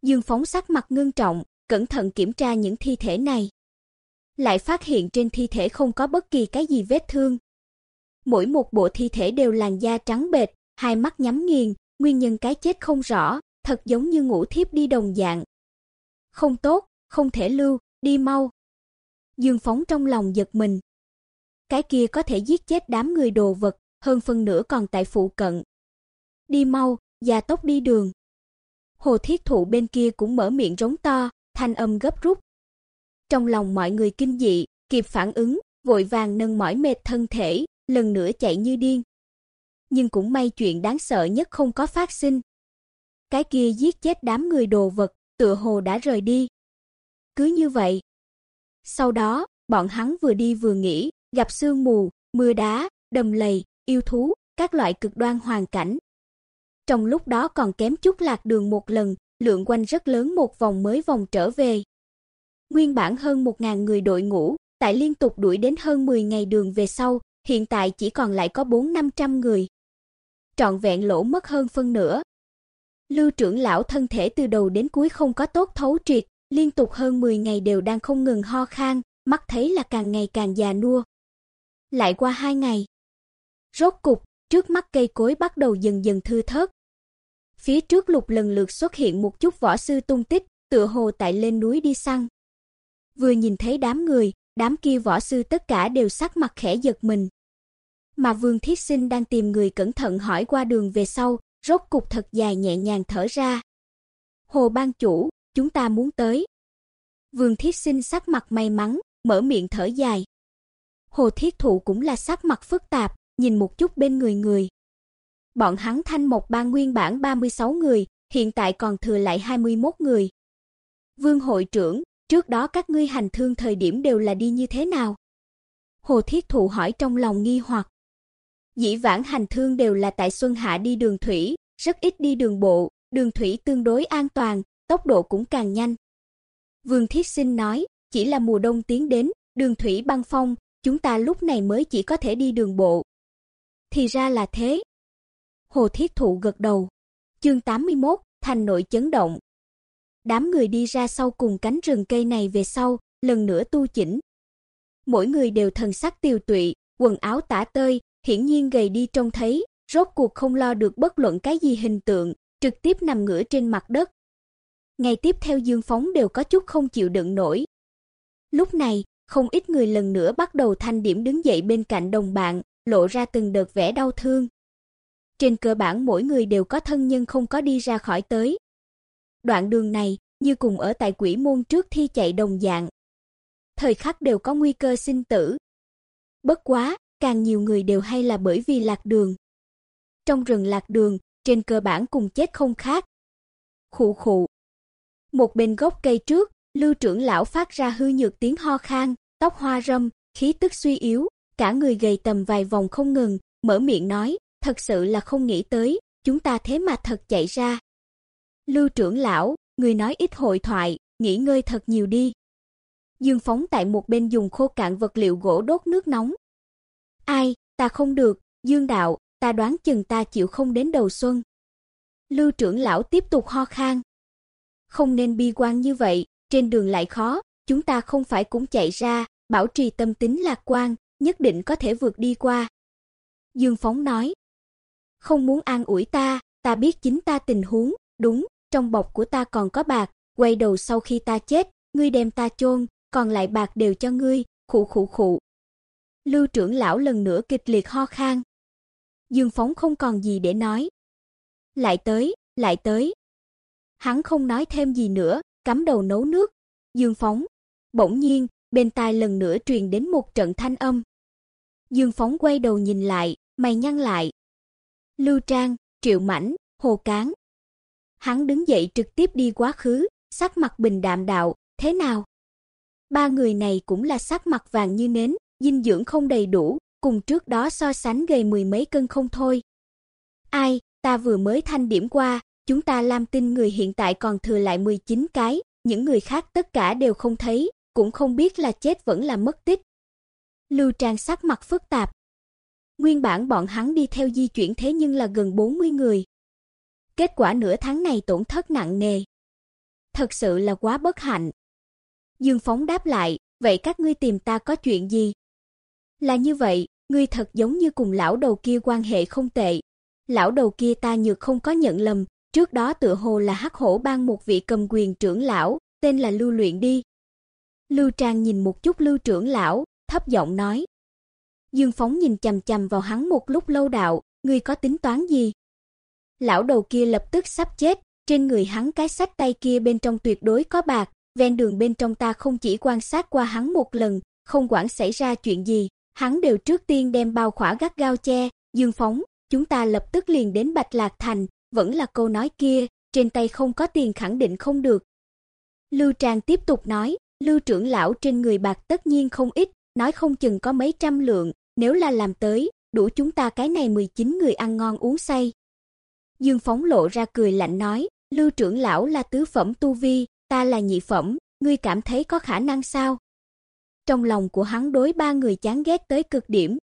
Dương Phóng sắc mặt ngưng trọng, cẩn thận kiểm tra những thi thể này. Lại phát hiện trên thi thể không có bất kỳ cái gì vết thương. Mỗi một bộ thi thể đều làn da trắng bệch, hai mắt nhắm nghiền, nguyên nhân cái chết không rõ, thật giống như ngủ thiếp đi đồng dạng. Không tốt, không thể lưu, đi mau. Dương Phóng trong lòng giật mình. Cái kia có thể giết chết đám người đồ vật, hơn phân nửa còn tại phụ cận. Đi mau, gia tốc đi đường. Hồ Thiết Thụ bên kia cũng mở miệng rống to, thanh âm gấp rút. Trong lòng mọi người kinh dị, kịp phản ứng, vội vàng nâng mỏi mệt thân thể, lần nữa chạy như điên. Nhưng cũng may chuyện đáng sợ nhất không có phát sinh. Cái kia giết chết đám người đồ vật, tựa hồ đã rời đi. Cứ như vậy. Sau đó, bọn hắn vừa đi vừa nghĩ gặp sương mù, mưa đá, đầm lầy, yêu thú, các loại cực đoan hoàn cảnh. Trong lúc đó còn kém chút lạc đường một lần, lượng quanh rất lớn một vòng mới vòng trở về. Nguyên bản hơn 1000 người đội ngũ, tại liên tục đuổi đến hơn 10 ngày đường về sau, hiện tại chỉ còn lại có 4-500 người. Trọn vẹn lỗ mất hơn phân nửa. Lưu trưởng lão thân thể từ đầu đến cuối không có tốt thấu triệt, liên tục hơn 10 ngày đều đang không ngừng ho khan, mắt thấy là càng ngày càng già nua. Lại qua hai ngày, rốt cục, trước mắt cây cối bắt đầu dần dần thư thớt. Phía trước lục lần lượt xuất hiện một chút võ sư tung tích, tựa hồ tại lên núi đi săn. Vừa nhìn thấy đám người, đám kia võ sư tất cả đều sắc mặt khẽ giật mình. Mà Vương Thiết Sinh đang tìm người cẩn thận hỏi qua đường về sau, rốt cục thật dài nhẹ nhàng thở ra. Hồ ban chủ, chúng ta muốn tới. Vương Thiết Sinh sắc mặt may mắn, mở miệng thở dài. Hồ Thiết Thụ cũng là sắc mặt phức tạp, nhìn một chút bên người người. Bọn hắn thanh một ba nguyên bản 36 người, hiện tại còn thừa lại 21 người. Vương hội trưởng, trước đó các ngươi hành thương thời điểm đều là đi như thế nào? Hồ Thiết Thụ hỏi trong lòng nghi hoặc. Dĩ vãng hành thương đều là tại Xuân Hạ đi đường thủy, rất ít đi đường bộ, đường thủy tương đối an toàn, tốc độ cũng càng nhanh. Vương Thiết Sinh nói, chỉ là mùa đông tiến đến, đường thủy băng phong, chúng ta lúc này mới chỉ có thể đi đường bộ. Thì ra là thế. Hồ Thiết Thụ gật đầu. Chương 81, thành nội chấn động. Đám người đi ra sau cùng cánh rừng cây này về sau, lần nữa tu chỉnh. Mỗi người đều thần sắc tiêu tụy, quần áo tả tơi, hiển nhiên gầy đi trông thấy, rốt cuộc không lo được bất luận cái gì hình tượng, trực tiếp nằm ngửa trên mặt đất. Ngày tiếp theo Dương Phóng đều có chút không chịu đựng nổi. Lúc này, không ít người lần nữa bắt đầu thanh điểm đứng dậy bên cạnh đồng bạn, lộ ra từng đợt vẻ đau thương. Trên cơ bản mỗi người đều có thân nhân không có đi ra khỏi tới. Đoạn đường này, như cùng ở tại quỷ môn trước thi chạy đồng dạng. Thời khắc đều có nguy cơ sinh tử. Bất quá, càng nhiều người đều hay là bởi vì lạc đường. Trong rừng lạc đường, trên cơ bản cùng chết không khác. Khụ khụ. Một bên gốc cây trước, Lưu trưởng lão phát ra hư nhược tiếng ho khan, tóc hoa râm, khí tức suy yếu, cả người gầy tầm vài vòng không ngừng, mở miệng nói, thật sự là không nghĩ tới, chúng ta thế mà thật chạy ra. Lưu trưởng lão, người nói ít hội thoại, nghỉ ngơi thật nhiều đi. Dương Phóng tại một bên dùng khô cạn vật liệu gỗ đốt nước nóng. Ai, ta không được, Dương đạo, ta đoán chừng ta chịu không đến đầu xuân. Lưu trưởng lão tiếp tục ho khan. Không nên bi quan như vậy, trên đường lại khó, chúng ta không phải cũng chạy ra, bảo trì tâm tính lạc quan, nhất định có thể vượt đi qua. Dương Phóng nói, không muốn an ủi ta, ta biết chính ta tình huống, đúng, trong bọc của ta còn có bạc, quay đầu sau khi ta chết, ngươi đem ta chôn, còn lại bạc đều cho ngươi, khụ khụ khụ. Lưu trưởng lão lần nữa kịch liệt ho khan. Dương Phóng không còn gì để nói. Lại tới, lại tới. Hắn không nói thêm gì nữa, cắm đầu nấu nước. Dương Phóng. Bỗng nhiên, bên tai lần nữa truyền đến một trận thanh âm. Dương Phóng quay đầu nhìn lại, mày nhăn lại. Lưu Trang, Triệu Mãnh, Hồ Cán. Hắn đứng dậy trực tiếp đi quá khứ, sắc mặt bình đạm đạo, thế nào? Ba người này cũng là sắc mặt vàng như nến, dinh dưỡng không đầy đủ, cùng trước đó so sánh gầy mười mấy cân không thôi. Ai, ta vừa mới thanh điểm qua, chúng ta Lam Tinh người hiện tại còn thừa lại 19 cái, những người khác tất cả đều không thấy, cũng không biết là chết vẫn là mất tích. Lưu Trang sắc mặt phức tạp. Nguyên bản bọn hắn đi theo di chuyển thế nhưng là gần 40 người. Kết quả nửa tháng này tổn thất nặng nề. thật sự là quá bất hạnh. Dương Phóng đáp lại, vậy các ngươi tìm ta có chuyện gì? Là như vậy, ngươi thật giống như cùng lão đầu kia quan hệ không tệ. Lão đầu kia ta nhược không có nhận lầm, trước đó tựa hồ là Hắc Hổ bang một vị cầm quyền trưởng lão, tên là Lưu Luyện đi. Lưu Trang nhìn một chút Lưu trưởng lão, thấp giọng nói. Dương Phóng nhìn chằm chằm vào hắn một lúc lâu đạo, ngươi có tính toán gì? Lão đầu kia lập tức sắp chết, trên người hắn cái sách tay kia bên trong tuyệt đối có bạc, ven đường bên trong ta không chỉ quan sát qua hắn một lần, không quản xảy ra chuyện gì, hắn đều trước tiên đem bao khỏa gắt gao che, Dương Phóng, chúng ta lập tức liền đến Bạch Lạc Thành, vẫn là câu nói kia, trên tay không có tiền khẳng định không được. Lưu Trang tiếp tục nói, Lưu trưởng lão trên người bạc tất nhiên không ít, nói không chừng có mấy trăm lượng, nếu là làm tới, đủ chúng ta cái này 19 người ăn ngon uống say. Dương Phóng lộ ra cười lạnh nói, Lưu trưởng lão là tứ phẩm tu vi, ta là nhị phẩm, ngươi cảm thấy có khả năng sao? Trong lòng của hắn đối ba người chán ghét tới cực điểm.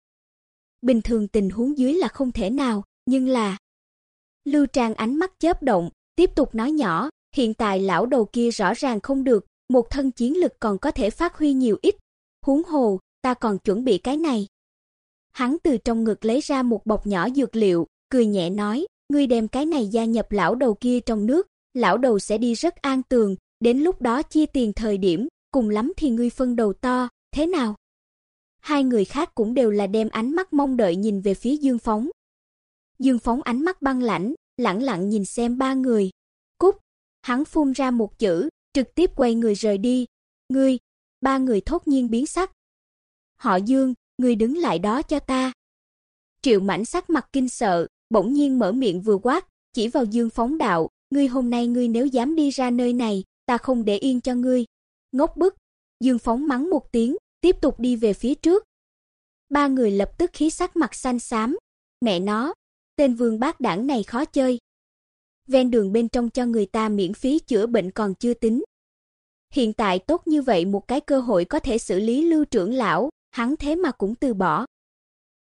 Bình thường tình huống dưới là không thể nào, nhưng là Lưu Trang ánh mắt chớp động, tiếp tục nói nhỏ, hiện tại lão đầu kia rõ ràng không được, một thân chiến lực còn có thể phát huy nhiều ít. Huống hồ, ta còn chuẩn bị cái này. Hắn từ trong ngực lấy ra một bọc nhỏ dược liệu, cười nhẹ nói, ngươi đem cái này gia nhập lão đầu kia trong nước, lão đầu sẽ đi rất an tường, đến lúc đó chia tiền thời điểm, cùng lắm thì ngươi phân đầu to, thế nào? Hai người khác cũng đều là đem ánh mắt mong đợi nhìn về phía Dương Phóng. Dương Phóng ánh mắt băng lãnh, lặng lặng nhìn xem ba người. Cút, hắn phun ra một chữ, trực tiếp quay người rời đi. Ngươi, ba người thốt nhiên biến sắc. Họ Dương, ngươi đứng lại đó cho ta. Triệu Mãnh sắc mặt kinh sợ, bỗng nhiên mở miệng vừa quát, chỉ vào Dương Phóng đạo, ngươi hôm nay ngươi nếu dám đi ra nơi này, ta không để yên cho ngươi. Ngốc bức. Dương Phóng mắng một tiếng, tiếp tục đi về phía trước. Ba người lập tức khí sắc mặt xanh xám, mẹ nó, tên Vương Bác đảng này khó chơi. Ven đường bên trong cho người ta miễn phí chữa bệnh còn chưa tính. Hiện tại tốt như vậy một cái cơ hội có thể xử lý Lưu trưởng lão, hắn thế mà cũng từ bỏ.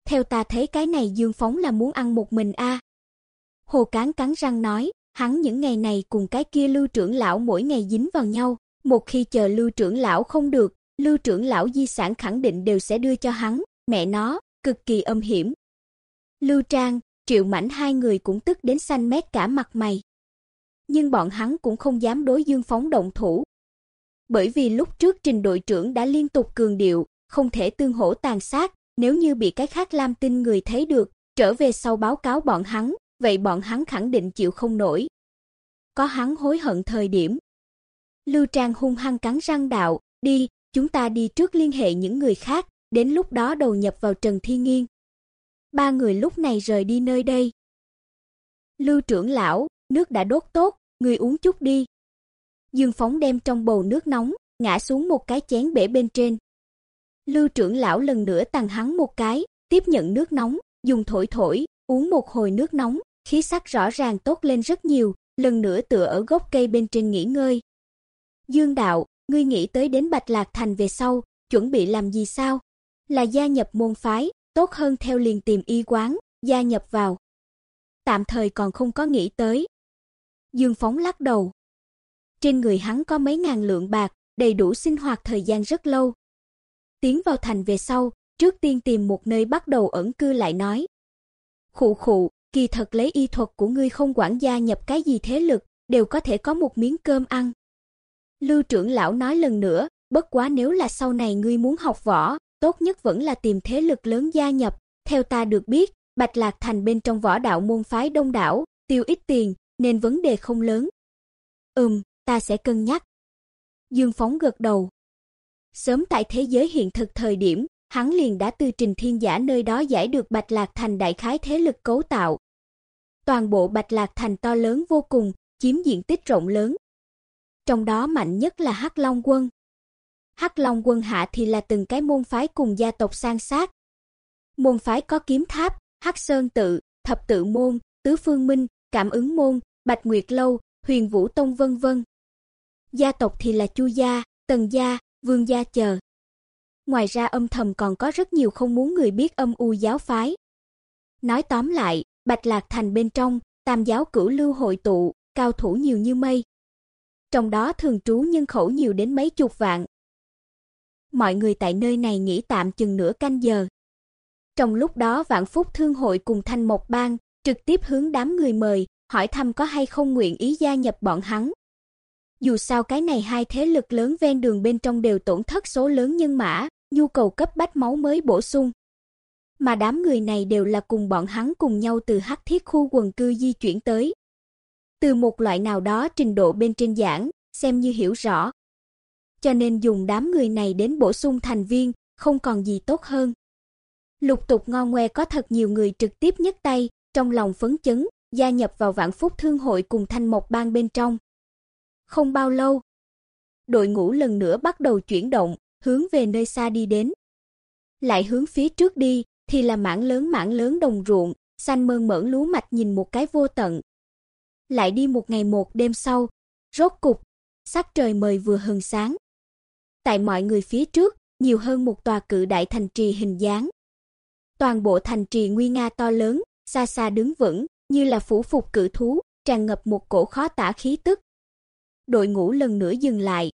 Theo ta thấy cái này Dương Phóng là muốn ăn một mình a. Hồ Cán cắn răng nói, hắn những ngày này cùng cái kia Lưu trưởng lão mỗi ngày dính vào nhau, một khi chờ Lưu trưởng lão không được, Lưu trưởng lão di sản khẳng định đều sẽ đưa cho hắn, mẹ nó, cực kỳ âm hiểm. Lưu Trang, Triệu Mãnh hai người cũng tức đến xanh mét cả mặt mày. Nhưng bọn hắn cũng không dám đối Dương Phóng động thủ. Bởi vì lúc trước Trình đội trưởng đã liên tục cường điệu, không thể tương hỗ tàn sát, nếu như bị cái khác Lam Tinh người thấy được, trở về sau báo cáo bọn hắn, vậy bọn hắn khẳng định chịu không nổi. Có hắn hối hận thời điểm. Lưu Trang hung hăng cắn răng đạo, đi, chúng ta đi trước liên hệ những người khác, đến lúc đó đầu nhập vào Trần thi Nghiên. Ba người lúc này rời đi nơi đây. Lưu trưởng lão, nước đã đốt tốt, người uống chút đi. Dương Phóng đem trong bầu nước nóng, ngã xuống một cái chén bể bên trên. Lưu trưởng lão lần nữa tằng hắn một cái, tiếp nhận nước nóng, dùng thổi thổi, uống một hồi nước nóng, khí sắc rõ ràng tốt lên rất nhiều, lần nữa tựa ở gốc cây bên trên nghỉ ngơi. Dương đạo, ngươi nghĩ tới đến Bạch Lạc Thành về sau, chuẩn bị làm gì sao? Là gia nhập môn phái, tốt hơn theo liền tìm y quán, gia nhập vào. Tạm thời còn không có nghĩ tới. Dương Phóng lắc đầu. Trên người hắn có mấy ngàn lượng bạc, đầy đủ sinh hoạt thời gian rất lâu. Tiến vào thành về sau, trước tiên tìm một nơi bắt đầu ẩn cư lại nói. Khụ khụ, kỳ thật lấy y thuật của ngươi không quản gia nhập cái gì thế lực, đều có thể có một miếng cơm ăn. Lưu trưởng lão nói lần nữa, bất quá nếu là sau này ngươi muốn học võ, tốt nhất vẫn là tìm thế lực lớn gia nhập, theo ta được biết, Bạch Lạc Thành bên trong võ đạo môn phái đông đảo, tiêu ít tiền, nên vấn đề không lớn. Ừm, ta sẽ cân nhắc. Dương Phóng gật đầu. Sớm tại thế giới hiện thực thời điểm, hắn liền đã từ Trình Thiên Giả nơi đó giải được Bạch Lạc Thành đại khái thế lực cấu tạo. Toàn bộ Bạch Lạc Thành to lớn vô cùng, chiếm diện tích rộng lớn. Trong đó mạnh nhất là Hắc Long quân. Hắc Long quân hạ thì là từng cái môn phái cùng gia tộc san sát. Môn phái có Kiếm Tháp, Hắc Sơn tự, Thập tự môn, Tứ Phương Minh, Cảm ứng môn, Bạch Nguyệt lâu, Huyền Vũ tông vân vân. Gia tộc thì là Chu gia, Tần gia, Vương gia chờ. Ngoài ra âm thầm còn có rất nhiều không muốn người biết âm u giáo phái. Nói tóm lại, Bạch Lạc Thành bên trong, Tam giáo cửu lưu hội tụ, cao thủ nhiều như mây. trong đó thường trú nhân khẩu nhiều đến mấy chục vạn. Mọi người tại nơi này nghỉ tạm chừng nửa canh giờ. Trong lúc đó Vạn Phúc Thương hội cùng Thanh Mộc Bang trực tiếp hướng đám người mời, hỏi thăm có hay không nguyện ý gia nhập bọn hắn. Dù sao cái này hai thế lực lớn ven đường bên trong đều tổn thất số lớn nhân mã, nhu cầu cấp bách máu mới bổ sung. Mà đám người này đều là cùng bọn hắn cùng nhau từ Hắc Thiết khu quần cư di chuyển tới. Từ một loại nào đó trình độ bên trên giảng, xem như hiểu rõ. Cho nên dùng đám người này đến bổ sung thành viên, không còn gì tốt hơn. Lục tục ngon ngoe có thật nhiều người trực tiếp nhấc tay, trong lòng phấn chấn, gia nhập vào Vạn Phúc Thương hội cùng Thanh Mộc Bang bên trong. Không bao lâu, đội ngũ lần nữa bắt đầu chuyển động, hướng về nơi xa đi đến. Lại hướng phía trước đi, thì là mảng lớn mảng lớn đồng ruộng, xanh mơn mởn lúa mạch nhìn một cái vô tận. Lại đi một ngày một đêm sau, rốt cục, sắc trời mời vừa hừng sáng. Tại mọi người phía trước, nhiều hơn một tòa cự đại thành trì hình dáng. Toàn bộ thành trì nguy nga to lớn, xa xa đứng vững, như là phủ phục cự thú, tràn ngập một cổ khó tả khí tức. Đội ngũ lần nữa dừng lại.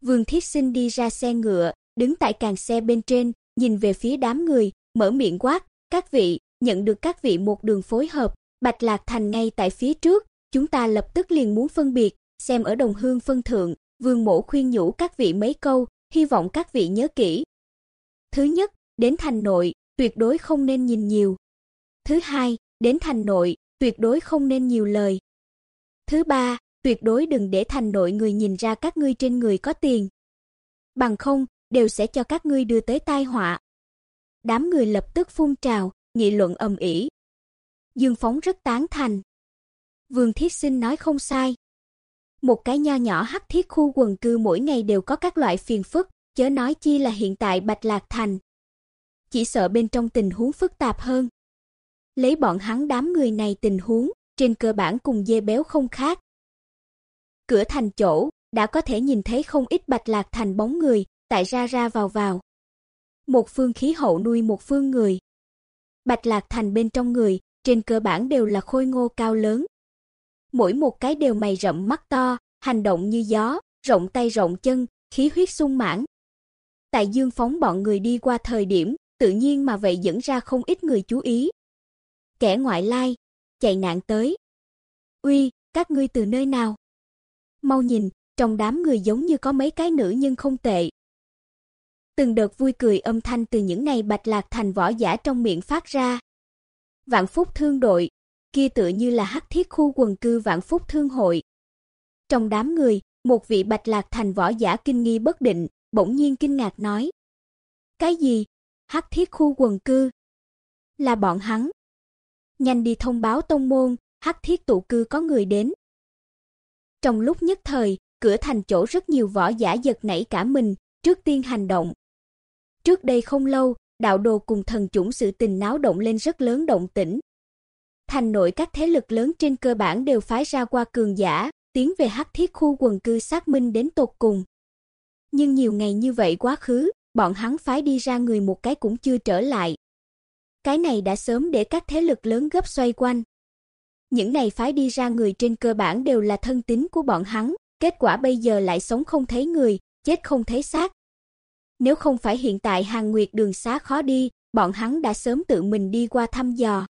Vương Thiết Sinh đi ra xe ngựa, đứng tại càng xe bên trên, nhìn về phía đám người, mở miệng quát, "Các vị, nhận được các vị một đường phối hợp, Bạch Lạc Thành ngay tại phía trước, chúng ta lập tức liền muốn phân biệt, xem ở đồng hương phân thượng, Vương Mộ khuyên nhủ các vị mấy câu, hy vọng các vị nhớ kỹ. Thứ nhất, đến thành nội, tuyệt đối không nên nhìn nhiều. Thứ hai, đến thành nội, tuyệt đối không nên nhiều lời. Thứ ba, tuyệt đối đừng để thành nội người nhìn ra các ngươi trên người có tiền. Bằng không, đều sẽ cho các ngươi đưa tới tai họa. Đám người lập tức phun trào, nghị luận ầm ĩ. Dương Phóng rất tán thành. Vương Thiết Sinh nói không sai. Một cái nho nhỏ hắc thiết khu quần cư mỗi ngày đều có các loại phiền phức, chớ nói chi là hiện tại Bạch Lạc Thành. Chỉ sợ bên trong tình huống phức tạp hơn. Lấy bọn hắn đám người này tình huống, trên cơ bản cùng dê béo không khác. Cửa thành chỗ, đã có thể nhìn thấy không ít Bạch Lạc Thành bóng người, tại ra ra vào vào. Một phương khí hậu nuôi một phương người. Bạch Lạc Thành bên trong người, trên cơ bản đều là khôi ngô cao lớn. Mỗi một cái đều mày rậm mắt to, hành động như gió, rộng tay rộng chân, khí huyết sung mãn. Tại Dương phóng bọn người đi qua thời điểm, tự nhiên mà vậy dẫn ra không ít người chú ý. Kẻ ngoại lai, chạy nạn tới. "Uy, các ngươi từ nơi nào?" Mau nhìn, trong đám người giống như có mấy cái nữ nhân không tệ. Từng đợt vui cười âm thanh từ những này Bạch Lạc thành võ giả trong miệng phát ra. Vạn Phúc Thương đội, kia tựa như là hắc thiết khu quần cư Vạn Phúc Thương hội. Trong đám người, một vị Bạch Lạc thành võ giả kinh nghi bất định, bỗng nhiên kinh ngạc nói: "Cái gì? Hắc thiết khu quần cư?" Là bọn hắn. Nhanh đi thông báo tông môn, Hắc thiết tụ cư có người đến. Trong lúc nhất thời, cửa thành chỗ rất nhiều võ giả giật nảy cả mình, trước tiên hành động. Trước đây không lâu, đạo đồ cùng thần chủng sự tình náo động lên rất lớn động tĩnh. Thành nội các thế lực lớn trên cơ bản đều phái ra qua cường giả, tiến về Hắc Thiết khu quần cư xác minh đến tột cùng. Nhưng nhiều ngày như vậy quá khứ, bọn hắn phái đi ra người một cái cũng chưa trở lại. Cái này đã sớm để các thế lực lớn gấp xoay quanh. Những này phái đi ra người trên cơ bản đều là thân tín của bọn hắn, kết quả bây giờ lại sống không thấy người, chết không thấy xác. Nếu không phải hiện tại Hàng Nguyệt đường xá khó đi, bọn hắn đã sớm tự mình đi qua thăm dò.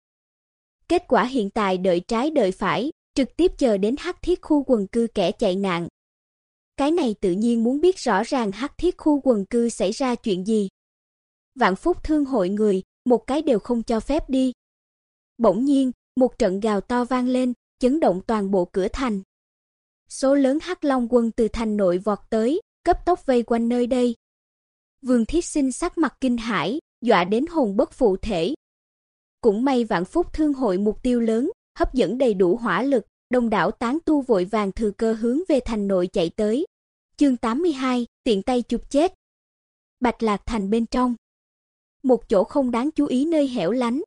Kết quả hiện tại đợi trái đợi phải, trực tiếp chờ đến Hắc Thiết khu quần cư kẻ chạy nạn. Cái này tự nhiên muốn biết rõ ràng Hắc Thiết khu quần cư xảy ra chuyện gì. Vạn Phúc thương hội người, một cái đều không cho phép đi. Bỗng nhiên, một trận gào to vang lên, chấn động toàn bộ cửa thành. Số lớn Hắc Long quân từ thành nội vọt tới, cấp tốc vây quanh nơi đây. Vương Thiết Sinh sắc mặt kinh hãi, dọa đến hồn bất phụ thể. Cũng may Vạn Phúc Thương hội mục tiêu lớn, hấp dẫn đầy đủ hỏa lực, đông đảo tán tu vội vàng thừa cơ hướng về thành nội chạy tới. Chương 82, tiện tay chụp chết. Bạch Lạc thành bên trong. Một chỗ không đáng chú ý nơi hẻo lánh.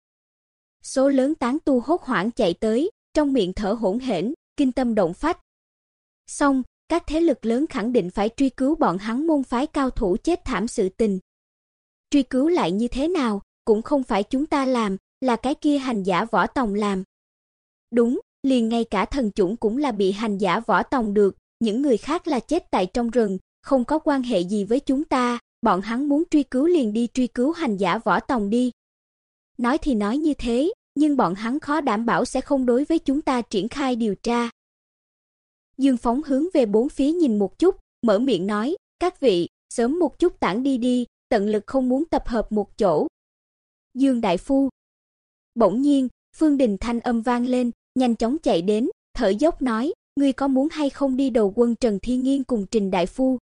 Số lớn tán tu hốt hoảng chạy tới, trong miệng thở hổn hển, kinh tâm động phách. Xong, các thế lực lớn khẳng định phải truy cứu bọn hắn môn phái cao thủ chết thảm sự tình. Truy cứu lại như thế nào, cũng không phải chúng ta làm, là cái kia hành giả võ tòng làm. Đúng, liền ngay cả thần chủng cũng là bị hành giả võ tòng được, những người khác là chết tại trong rừng, không có quan hệ gì với chúng ta, bọn hắn muốn truy cứu liền đi truy cứu hành giả võ tòng đi. Nói thì nói như thế, nhưng bọn hắn khó đảm bảo sẽ không đối với chúng ta triển khai điều tra. Dương Phóng hướng về bốn phía nhìn một chút, mở miệng nói, các vị, sớm một chút tản đi đi, tận lực không muốn tập hợp một chỗ. Dương Đại Phu Bỗng nhiên, Phương Đình thanh âm vang lên, nhanh chóng chạy đến, thở dốc nói, ngươi có muốn hay không đi đầu quân Trần Thiên Nghiên cùng Trình Đại Phu?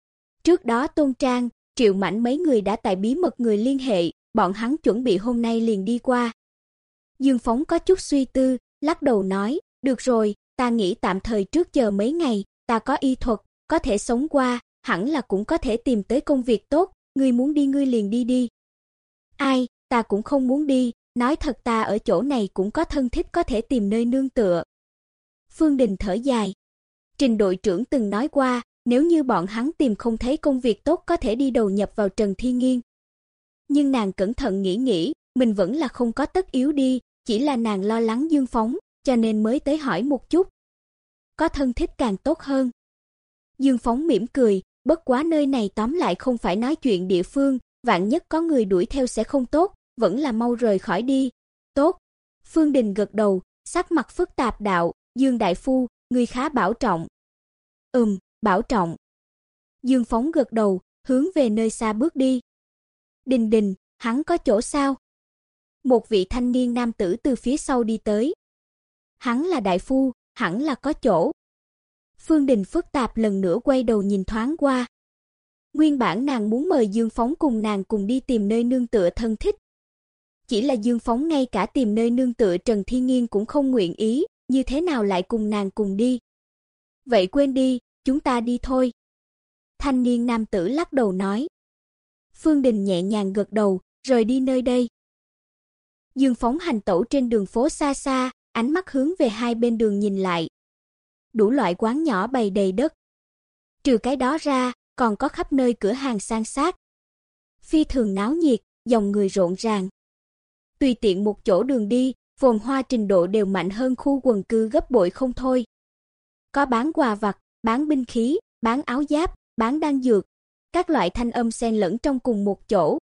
Trước đó Tôn Trang, Triệu Mãnh mấy người đã tại bí mật người liên hệ, bọn hắn chuẩn bị hôm nay liền đi qua. Dương Phóng có chút suy tư, lắc đầu nói, được rồi, ta nghĩ tạm thời trước chờ mấy ngày, ta có y thuật, có thể sống qua, hẳn là cũng có thể tìm tới công việc tốt, ngươi muốn đi ngươi liền đi đi. Ai, ta cũng không muốn đi, nói thật ta ở chỗ này cũng có thân thích có thể tìm nơi nương tựa. Phương Đình thở dài. Trình đội trưởng từng nói qua, nếu như bọn hắn tìm không thấy công việc tốt có thể đi đầu nhập vào Trần Thi Nghiên. Nhưng nàng cẩn thận nghĩ nghĩ, mình vẫn là không có tất yếu đi, chỉ là nàng lo lắng Dương Phóng, cho nên mới tới hỏi một chút. Có thân thích càng tốt hơn. Dương Phóng mỉm cười, bất quá nơi này tóm lại không phải nói chuyện địa phương, vạn nhất có người đuổi theo sẽ không tốt, vẫn là mau rời khỏi đi. Tốt. Phương Đình gật đầu, sắc mặt phức tạp đạo, Dương đại phu, người khá bảo trọng. Ừm, bảo trọng. Dương Phóng gật đầu, hướng về nơi xa bước đi. Đình Đình, hắn có chỗ sao? Một vị thanh niên nam tử từ phía sau đi tới. Hắn là đại phu, hẳn là có chỗ. Phương Đình phức tạp lần nữa quay đầu nhìn thoáng qua. Nguyên bản nàng muốn mời Dương Phóng cùng nàng cùng đi tìm nơi nương tựa thân thích. Chỉ là Dương Phóng ngay cả tìm nơi nương tựa Trần thi Nghiên cũng không nguyện ý, như thế nào lại cùng nàng cùng đi? Vậy quên đi, chúng ta đi thôi. Thanh niên nam tử lắc đầu nói. Phương Đình nhẹ nhàng gật đầu, rời đi nơi đây. Dương Phóng hành tẩu trên đường phố xa xa, ánh mắt hướng về hai bên đường nhìn lại. Đủ loại quán nhỏ bày đầy đất. Trừ cái đó ra, còn có khắp nơi cửa hàng sang sát. Phi thường náo nhiệt, dòng người rộn ràng. Tùy tiện một chỗ đường đi, phồn hoa trình độ đều mạnh hơn khu quần cư gấp bội không thôi. Có bán quà vặt, bán binh khí, bán áo giáp, bán đan dược, các loại thanh âm xen lẫn trong cùng một chỗ.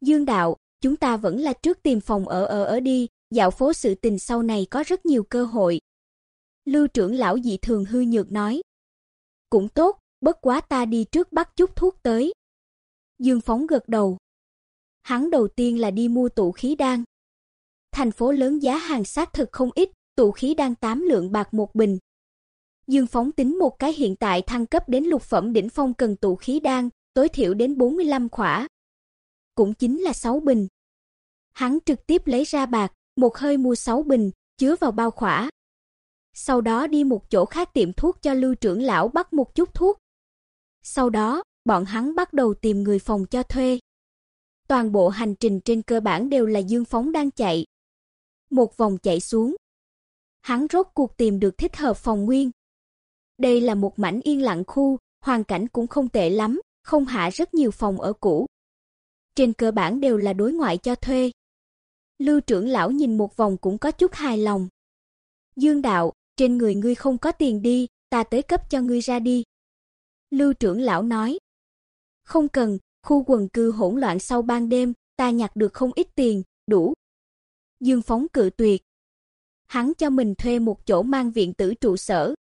Dương đạo, chúng ta vẫn là trước tìm phòng ở ở ở đi, dạo phố sự tình sau này có rất nhiều cơ hội. Lưu trưởng lão dị thường hư nhược nói. Cũng tốt, bất quá ta đi trước bắt chút thuốc tới. Dương Phóng gật đầu. Hắn đầu tiên là đi mua tụ khí đan. Thành phố lớn giá hàng xác thực không ít, tụ khí đan 8 lượng bạc một bình. Dương Phóng tính một cái hiện tại thăng cấp đến lục phẩm đỉnh phong cần tụ khí đan, tối thiểu đến 45 khỏa. Cũng chính là 6 bình. Hắn trực tiếp lấy ra bạc, một hơi mua 6 bình, chứa vào bao khỏa. Sau đó đi một chỗ khác tiệm thuốc cho Lưu trưởng lão bắt một chút thuốc. Sau đó, bọn hắn bắt đầu tìm người phòng cho thuê. Toàn bộ hành trình trên cơ bản đều là Dương Phóng đang chạy. Một vòng chạy xuống. Hắn rốt cuộc tìm được thích hợp phòng nguyên. Đây là một mảnh yên lặng khu, hoàn cảnh cũng không tệ lắm, không hạ rất nhiều phòng ở cũ. Trên cơ bản đều là đối ngoại cho thuê. Lưu trưởng lão nhìn một vòng cũng có chút hài lòng. Dương đạo, trên người ngươi không có tiền đi, ta tới cấp cho ngươi ra đi. Lưu trưởng lão nói. Không cần, khu quần cư hỗn loạn sau ban đêm, ta nhặt được không ít tiền, đủ. Dương Phóng cự tuyệt. Hắn cho mình thuê một chỗ mang viện tử trụ sở.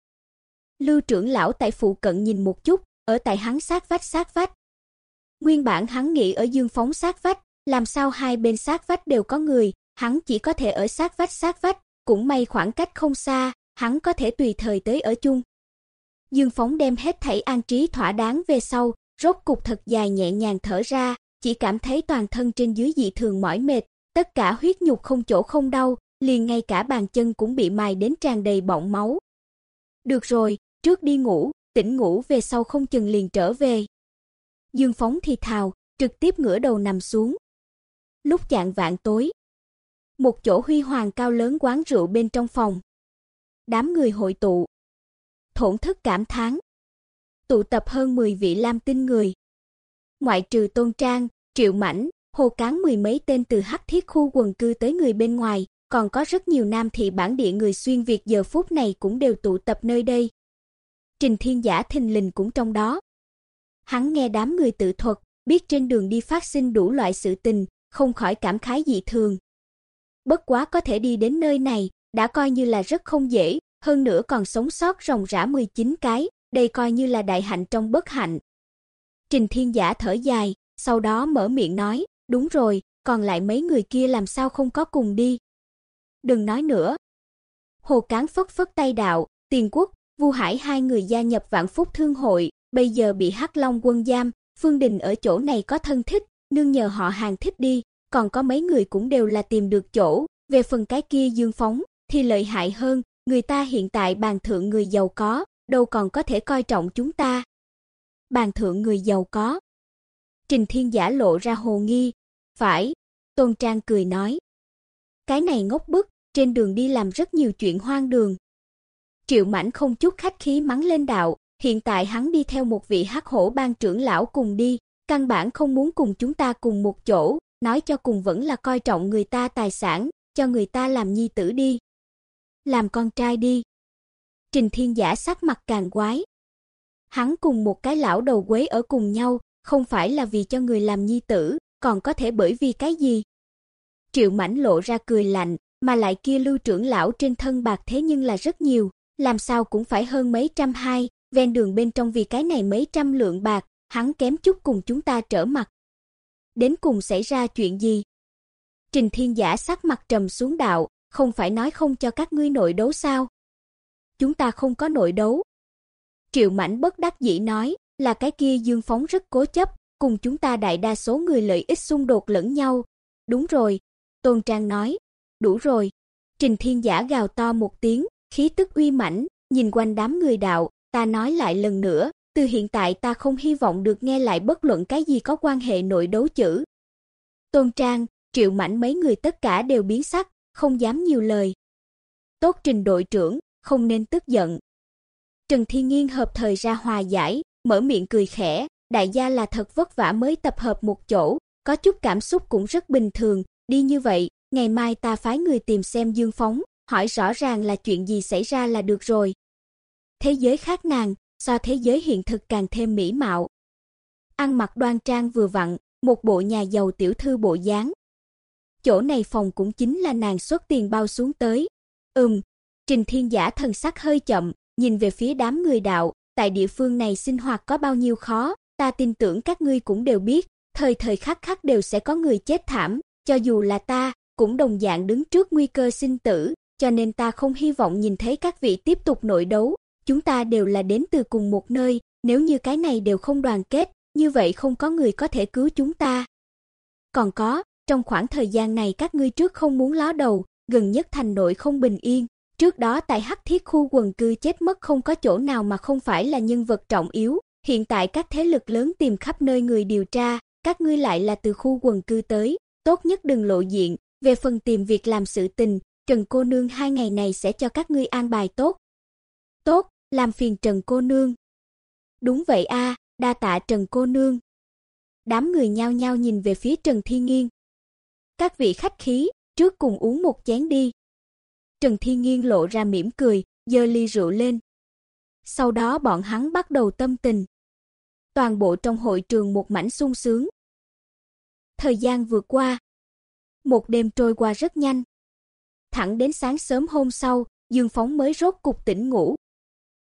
Lưu trưởng lão tại phụ cận nhìn một chút, ở tại hắn sát vách sát vách. Nguyên bản hắn nghĩ ở Dương Phóng sát vách, làm sao hai bên sát vách đều có người, hắn chỉ có thể ở sát vách sát vách, cũng may khoảng cách không xa, hắn có thể tùy thời tới ở chung. Dương Phóng đem hết thảy an trí thỏa đáng về sau, rốt cục thật dài nhẹ nhàng thở ra, chỉ cảm thấy toàn thân trên dưới dị thường mỏi mệt, tất cả huyết nhục không chỗ không đau, liền ngay cả bàn chân cũng bị mài đến tràn đầy bọng máu. Được rồi, trước đi ngủ, tỉnh ngủ về sau không chừng liền trở về. Dương Phóng thì thào, trực tiếp ngửa đầu nằm xuống. Lúc chạng vạn tối, một chỗ huy hoàng cao lớn quán rượu bên trong phòng. Đám người hội tụ, thổn thức cảm thán. Tụ tập hơn 10 vị lam tinh người. Ngoại trừ Tôn Trang, Triệu Mãnh, Hồ Cán mười mấy tên từ hắc thiết khu quần cư tới người bên ngoài, còn có rất nhiều nam thị bản địa người xuyên Việt giờ phút này cũng đều tụ tập nơi đây. Trình Thiên Giả thình lình cũng trong đó. Hắn nghe đám người tự thuật, biết trên đường đi phát sinh đủ loại sự tình, không khỏi cảm khái dị thường. Bất quá có thể đi đến nơi này, đã coi như là rất không dễ, hơn nữa còn sống sót ròng rã 19 cái, đây coi như là đại hạnh trong bất hạnh. Trình Thiên Giả thở dài, sau đó mở miệng nói, đúng rồi, còn lại mấy người kia làm sao không có cùng đi. Đừng nói nữa. Hồ Cán phất phất tay đạo, tiền quốc, Vu Hải hai người gia nhập Vạn Phúc Thương hội, bây giờ bị Hắc Long quân giam, Phương Đình ở chỗ này có thân thích, nương nhờ họ hàng thích đi, còn có mấy người cũng đều là tìm được chỗ, về phần cái kia Dương Phóng thì lợi hại hơn, người ta hiện tại bàn thượng người giàu có, đâu còn có thể coi trọng chúng ta. Bàn thượng người giàu có. Trình Thiên Giả lộ ra hồ nghi, "Phải." Tôn Trang cười nói. "Cái này ngốc bức, trên đường đi làm rất nhiều chuyện hoang đường." Triệu Mãnh không chút khách khí mắng lên đạo, hiện tại hắn đi theo một vị Hắc Hổ ban trưởng lão cùng đi, căn bản không muốn cùng chúng ta cùng một chỗ, nói cho cùng vẫn là coi trọng người ta tài sản, cho người ta làm nhi tử đi. Làm con trai đi. Trình Thiên Giả sắc mặt càng quái. Hắn cùng một cái lão đầu quế ở cùng nhau, không phải là vì cho người làm nhi tử, còn có thể bởi vì cái gì? Triệu Mãnh lộ ra cười lạnh, mà lại kia Lưu trưởng lão trên thân bạc thế nhưng là rất nhiều, làm sao cũng phải hơn mấy trăm hai, ven đường bên trong vì cái này mấy trăm lượng bạc, hắn kém chút cùng chúng ta trở mặt. Đến cùng xảy ra chuyện gì? Trình Thiên Giả sắc mặt trầm xuống đạo, không phải nói không cho các ngươi nội đấu sao? Chúng ta không có nội đấu. Triệu Mãnh bất đắc dĩ nói, là cái kia Dương Phóng rất cố chấp, cùng chúng ta đại đa số người lợi ích xung đột lẫn nhau. Đúng rồi, Tôn Trang nói, đủ rồi. Trình Thiên Giả gào to một tiếng, khí tức uy mãnh, nhìn quanh đám người đạo, ta nói lại lần nữa, từ hiện tại ta không hy vọng được nghe lại bất luận cái gì có quan hệ nội đấu chữ. Tôn Trang, Triệu Mãnh mấy người tất cả đều biến sắc, không dám nhiều lời. Tốt Trình đội trưởng, không nên tức giận. Trần Thiên Nghiên hợp thời ra hòa giải, mở miệng cười khẽ, đại gia là thật vất vả mới tập hợp một chỗ, có chút cảm xúc cũng rất bình thường, đi như vậy, ngày mai ta phái người tìm xem Dương Phóng, hỏi rõ ràng là chuyện gì xảy ra là được rồi. Thế giới khác nàng, so thế giới hiện thực càng thêm mỹ mạo. Ăn mặc đoan trang vừa vặn, một bộ nhà giàu tiểu thư bộ dáng. Chỗ này phòng cũng chính là nàng xuất tiền bao xuống tới. Ừm, Trình Thiên Giả thần sắc hơi chậm, nhìn về phía đám người đạo, tại địa phương này sinh hoạt có bao nhiêu khó, ta tin tưởng các ngươi cũng đều biết, thời thời khắc khắc đều sẽ có người chết thảm, cho dù là ta, cũng đồng dạng đứng trước nguy cơ sinh tử, cho nên ta không hy vọng nhìn thấy các vị tiếp tục nội đấu, chúng ta đều là đến từ cùng một nơi, nếu như cái này đều không đoàn kết, như vậy không có người có thể cứu chúng ta. Còn có, trong khoảng thời gian này các ngươi trước không muốn ló đầu, gần nhất thành nội không bình yên, trước đó tại Hắc Thiết khu quần cư chết mất không có chỗ nào mà không phải là nhân vật trọng yếu, hiện tại các thế lực lớn tìm khắp nơi người điều tra, các ngươi lại là từ khu quần cư tới, tốt nhất đừng lộ diện, về phần tìm việc làm sự tình, Trần cô nương hai ngày này sẽ cho các ngươi an bài tốt. Tốt, làm phiền Trần cô nương. Đúng vậy a, đa tạ Trần cô nương. Đám người nhao nhao nhìn về phía Trần Thiên Nghiên. Các vị khách khí, trước cùng uống một chén đi. Trần Thiên Nghiên lộ ra mỉm cười, giơ ly rượu lên. Sau đó bọn hắn bắt đầu tâm tình. Toàn bộ trong hội trường một mảnh sung sướng. Thời gian vừa qua, một đêm trôi qua rất nhanh. Thẳng đến sáng sớm hôm sau, Dương Phóng mới rốt cục tỉnh ngủ.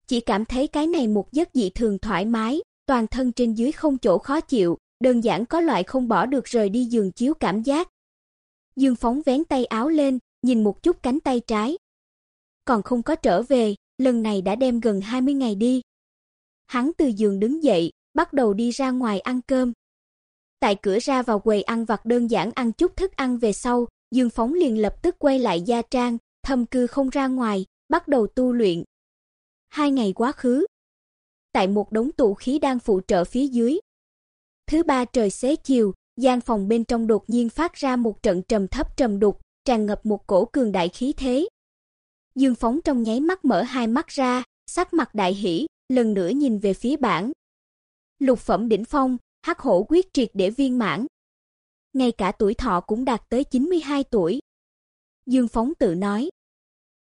Chỉ cảm thấy cái này một giấc dị thường thoải mái, toàn thân trên dưới không chỗ khó chịu, đơn giản có loại không bỏ được rời đi giường chiếu cảm giác. Dương Phóng vén tay áo lên, nhìn một chút cánh tay trái. Còn không có trở về, lần này đã đem gần 20 ngày đi. Hắn từ giường đứng dậy, bắt đầu đi ra ngoài ăn cơm. Tại cửa ra vào quầy ăn vặt đơn giản ăn chút thức ăn về sau, Dương Phóng liền lập tức quay lại gia trang, thâm cư không ra ngoài, bắt đầu tu luyện. Hai ngày quá khứ, tại một đống tụ khí đang phụ trợ phía dưới. Thứ ba trời xế chiều, gian phòng bên trong đột nhiên phát ra một trận trầm thấp trầm đục, tràn ngập một cổ cường đại khí thế. Dương Phóng trong nháy mắt mở hai mắt ra, sắc mặt đại hỉ, lần nữa nhìn về phía bảng. Lục phẩm đỉnh phong, Hắc Hổ quyết triệt để viên mãn. Ngay cả tuổi thọ cũng đạt tới 92 tuổi. Dương Phóng tự nói.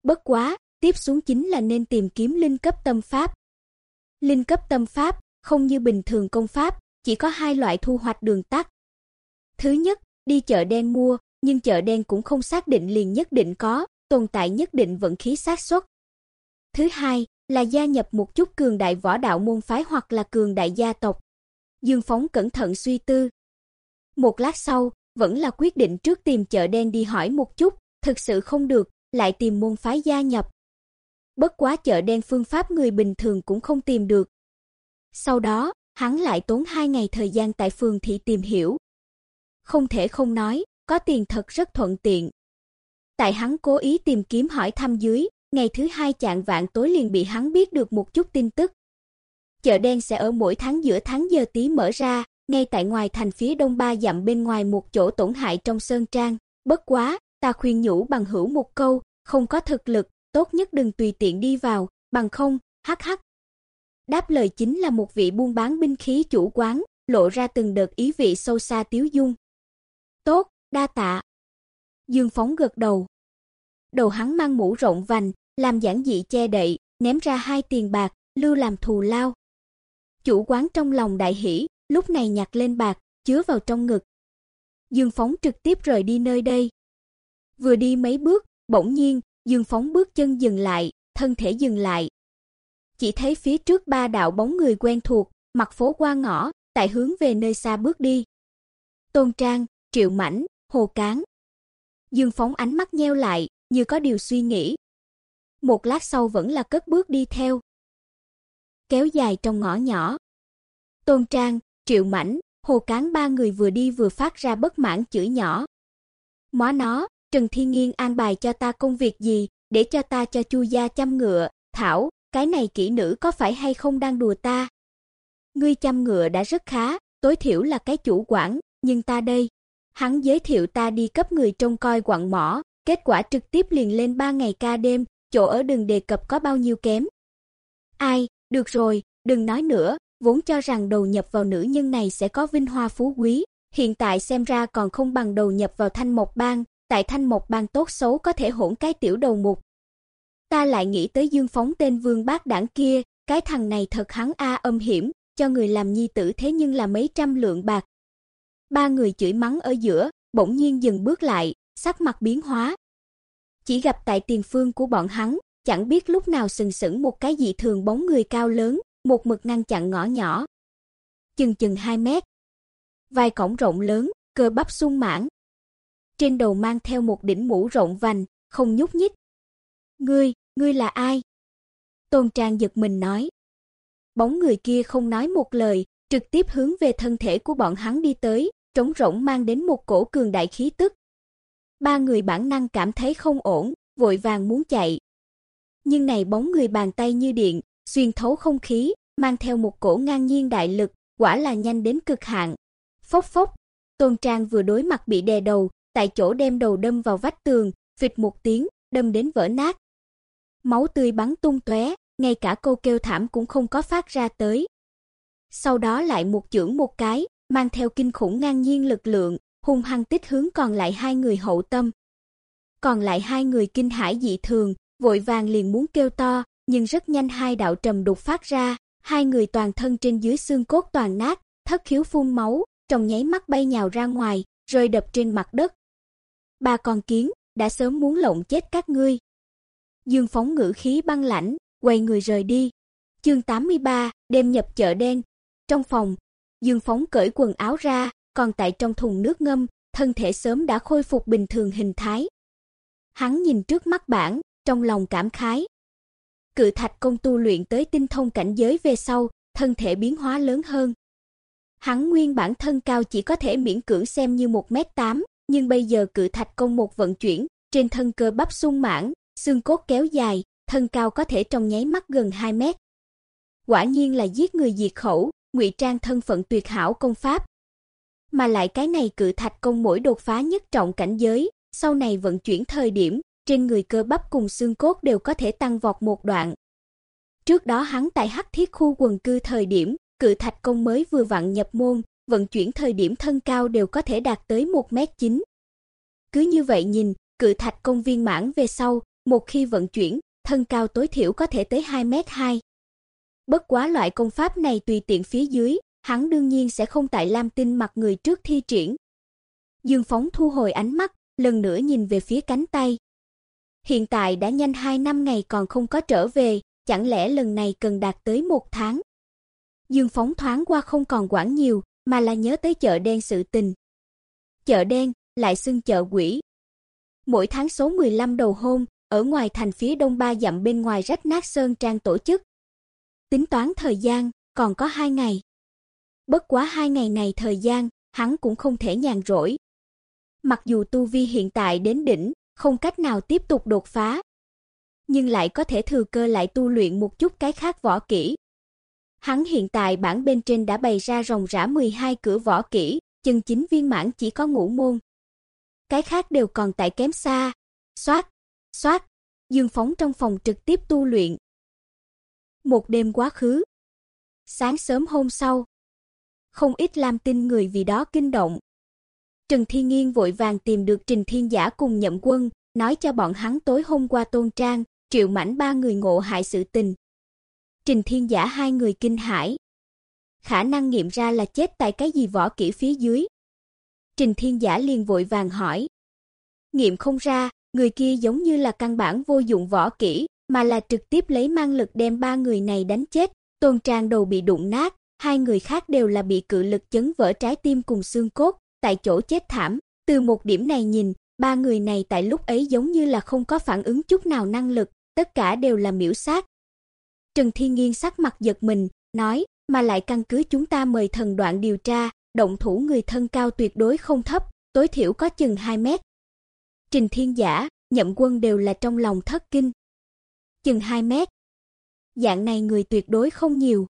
Bất quá, tiếp xuống chính là nên tìm kiếm linh cấp tâm pháp. Linh cấp tâm pháp, không như bình thường công pháp, chỉ có hai loại thu hoạch đường tắt. Thứ nhất, đi chợ đen mua, nhưng chợ đen cũng không xác định liền nhất định có, tồn tại nhất định vận khí xác suất. Thứ hai, là gia nhập một chút cường đại võ đạo môn phái hoặc là cường đại gia tộc. Dương Phóng cẩn thận suy tư. Một lát sau, vẫn là quyết định trước tìm chợ đen đi hỏi một chút, thực sự không được, lại tìm môn phái gia nhập. Bất quá chợ đen phương pháp người bình thường cũng không tìm được. Sau đó, hắn lại tốn hai ngày thời gian tại phường thị tìm hiểu. Không thể không nói, có tiền thật rất thuận tiện. Tại hắn cố ý tìm kiếm hỏi thăm dưới, ngày thứ hai chạng vạn tối liền bị hắn biết được một chút tin tức. Chợ đen sẽ ở mỗi tháng giữa tháng giờ tí mở ra, ngay tại ngoài thành phía đông ba dặm bên ngoài một chỗ tổn hại trong sơn trang. Bất quá, ta khuyên nhủ bằng hữu một câu, không có thực lực, tốt nhất đừng tùy tiện đi vào, bằng không, hắc hắc. Đáp lời chính là một vị buôn bán binh khí chủ quán, lộ ra từng đợt ý vị sâu xa tiếu dung. Tốt, đa tạ. Dương Phóng gật đầu. Đầu hắn mang mũ rộng vành, làm giản dị che đậy, ném ra hai tiền bạc, lưu làm thù lao. Chủ quán trong lòng đại hỉ, lúc này nhặt lên bạc, chứa vào trong ngực. Dương Phóng trực tiếp rời đi nơi đây. Vừa đi mấy bước, bỗng nhiên, Dương Phóng bước chân dừng lại, thân thể dừng lại. Chỉ thấy phía trước ba đạo bóng người quen thuộc, mặt phố qua ngõ, tại hướng về nơi xa bước đi. Tôn Trang, Triệu Mãnh, Hồ Cán. Dương Phóng ánh mắt nheo lại, như có điều suy nghĩ. Một lát sau vẫn là cất bước đi theo. Kéo dài trong ngõ nhỏ. Tôn Trang, Triệu Mãnh, Hồ Cán ba người vừa đi vừa phát ra bất mãn chửi nhỏ. Móa nó, Trần Thiên Nghiên an bài cho ta công việc gì, để cho ta cho Chu gia chăm ngựa, thảo, cái này kỹ nữ có phải hay không đang đùa ta? Ngươi chăm ngựa đã rất khá, tối thiểu là cái chủ quản, nhưng ta đây, hắn giới thiệu ta đi cấp người trông coi quặng mỏ, kết quả trực tiếp liền lên 3 ngày ca đêm, chỗ ở đừng đề cập có bao nhiêu kém. Ai, được rồi, đừng nói nữa, vốn cho rằng đầu nhập vào nữ nhân này sẽ có vinh hoa phú quý, hiện tại xem ra còn không bằng đầu nhập vào Thanh Mộc Bang, tại Thanh Mộc Bang tốt xấu có thể hỗn cái tiểu đầu mục. Ta lại nghĩ tới Dương Phóng tên Vương Bác Đảng kia, cái thằng này thật hắn a âm hiểm, cho người làm nhi tử thế nhưng là mấy trăm lượng bạc. Ba người chửi mắng ở giữa, bỗng nhiên dừng bước lại, sắc mặt biến hóa. Chỉ gặp tại tiền phương của bọn hắn, chẳng biết lúc nào sừng sững một cái dị thường bóng người cao lớn, một mực ngăn chặn ngõ nhỏ. Chừng chừng 2 mét. Vai cổng rộng lớn, cơ bắp sung mãn. Trên đầu mang theo một đỉnh mũ rộng vành, không nhúc nhích. "Ngươi, ngươi là ai?" Tôn Trang giật mình nói. Bóng người kia không nói một lời, trực tiếp hướng về thân thể của bọn hắn đi tới, trống rỗng mang đến một cổ cường đại khí tức. Ba người bản năng cảm thấy không ổn, vội vàng muốn chạy. Nhưng này bóng người bàn tay như điện, xuyên thấu không khí, mang theo một cổ ngang nhiên đại lực, quả là nhanh đến cực hạn. Phốc phốc, Tôn Trang vừa đối mặt bị đè đầu, tại chỗ đem đầu đâm vào vách tường, phịch một tiếng, đâm đến vỡ nát. Máu tươi bắn tung tóe, ngay cả câu kêu thảm cũng không có phát ra tới. Sau đó lại một chưởng một cái, mang theo kinh khủng ngang nhiên lực lượng, hung hăng tích hướng còn lại hai người hậu tâm. Còn lại hai người kinh hãi dị thường, vội vàng liền muốn kêu to, nhưng rất nhanh hai đạo trầm đục phát ra, hai người toàn thân trên dưới xương cốt toàn nát, thất khiếu phun máu, trong nháy mắt bay nhào ra ngoài, rơi đập trên mặt đất. Ba con kiến đã sớm muốn lộng chết các ngươi. Dương phóng ngữ khí băng lãnh, quay người rời đi. Chương 83, đêm nhập chợ đen. Trong phòng, Dương phóng cởi quần áo ra, còn tại trong thùng nước ngâm, thân thể sớm đã khôi phục bình thường hình thái. Hắn nhìn trước mắt bản, trong lòng cảm khái. Cự thạch công tu luyện tới tinh thông cảnh giới về sau, thân thể biến hóa lớn hơn. Hắn nguyên bản thân cao chỉ có thể miễn cưỡng xem như 1m8, nhưng bây giờ cự thạch công một vận chuyển, trên thân cơ bắp sung mãn, xương cốt kéo dài, thân cao có thể trong nháy mắt gần 2 mét. Quả nhiên là giết người diệt khẩu, ngụy trang thân phận tuyệt hảo công pháp. Mà lại cái này cự thạch công mỗi đột phá nhất trọng cảnh giới, sau này vận chuyển thời điểm, trên người cơ bắp cùng xương cốt đều có thể tăng vọt một đoạn. Trước đó hắn tại Hắc Thiết khu quần cư thời điểm, cự thạch công mới vừa vặn nhập môn, vận chuyển thời điểm thân cao đều có thể đạt tới 1m9. Cứ như vậy nhìn, cự thạch công viên mãn về sau, một khi vận chuyển, thân cao tối thiểu có thể tới 2m2 bất quá loại công pháp này tùy tiện phía dưới, hắn đương nhiên sẽ không tại Lam Tinh mặt người trước thi triển. Dương Phóng thu hồi ánh mắt, lần nữa nhìn về phía cánh tay. Hiện tại đã nhanh 2 năm ngày còn không có trở về, chẳng lẽ lần này cần đạt tới một tháng? Dương Phóng thoáng qua không còn quản nhiều, mà là nhớ tới chợ đen sự tình. Chợ đen, lại xưng chợ quỷ. Mỗi tháng số 15 đầu hôm, ở ngoài thành phía đông ba dặm bên ngoài rách nát sơn trang tổ chức. Tính toán thời gian, còn có 2 ngày. Bất quá 2 ngày này thời gian, hắn cũng không thể nhàn rỗi. Mặc dù tu vi hiện tại đến đỉnh, không cách nào tiếp tục đột phá, nhưng lại có thể thừa cơ lại tu luyện một chút cái khác võ kỹ. Hắn hiện tại bản bên trên đã bày ra ròng rã 12 cửa võ kỹ, chân chính viên mãn chỉ có ngũ môn. Cái khác đều còn tại kém xa. Soát, soát, Dương phóng trong phòng trực tiếp tu luyện. Một đêm quá khứ. Sáng sớm hôm sau, không ít lam tin người vì đó kinh động. Trần Thiên Nghiên vội vàng tìm được Trình Thiên Giả cùng Nhậm Quân, nói cho bọn hắn tối hôm qua Tôn Trang, Triệu Mãnh ba người ngộ hại sự tình. Trình Thiên Giả hai người kinh hãi. Khả năng nghiệm ra là chết tại cái gì võ kỹ phía dưới. Trình Thiên Giả liền vội vàng hỏi. Nghiệm không ra, người kia giống như là căn bản vô dụng võ kỹ, mà là trực tiếp lấy mang lực đem ba người này đánh chết. Tôn Trang đầu bị đụng nát, hai người khác đều là bị cự lực chấn vỡ trái tim cùng xương cốt, tại chỗ chết thảm. Từ một điểm này nhìn, ba người này tại lúc ấy giống như là không có phản ứng chút nào năng lực, tất cả đều là miểu sát. Trần Thiên Nghiên sắc mặt giật mình, nói, mà lại căn cứ chúng ta mời thần đoạn điều tra, động thủ người thân cao tuyệt đối không thấp, tối thiểu có chừng 2 mét. Trình Thiên Giả, Nhậm Quân đều là trong lòng thất kinh. Chừng 2 mét. Dạng này người tuyệt đối không nhiều.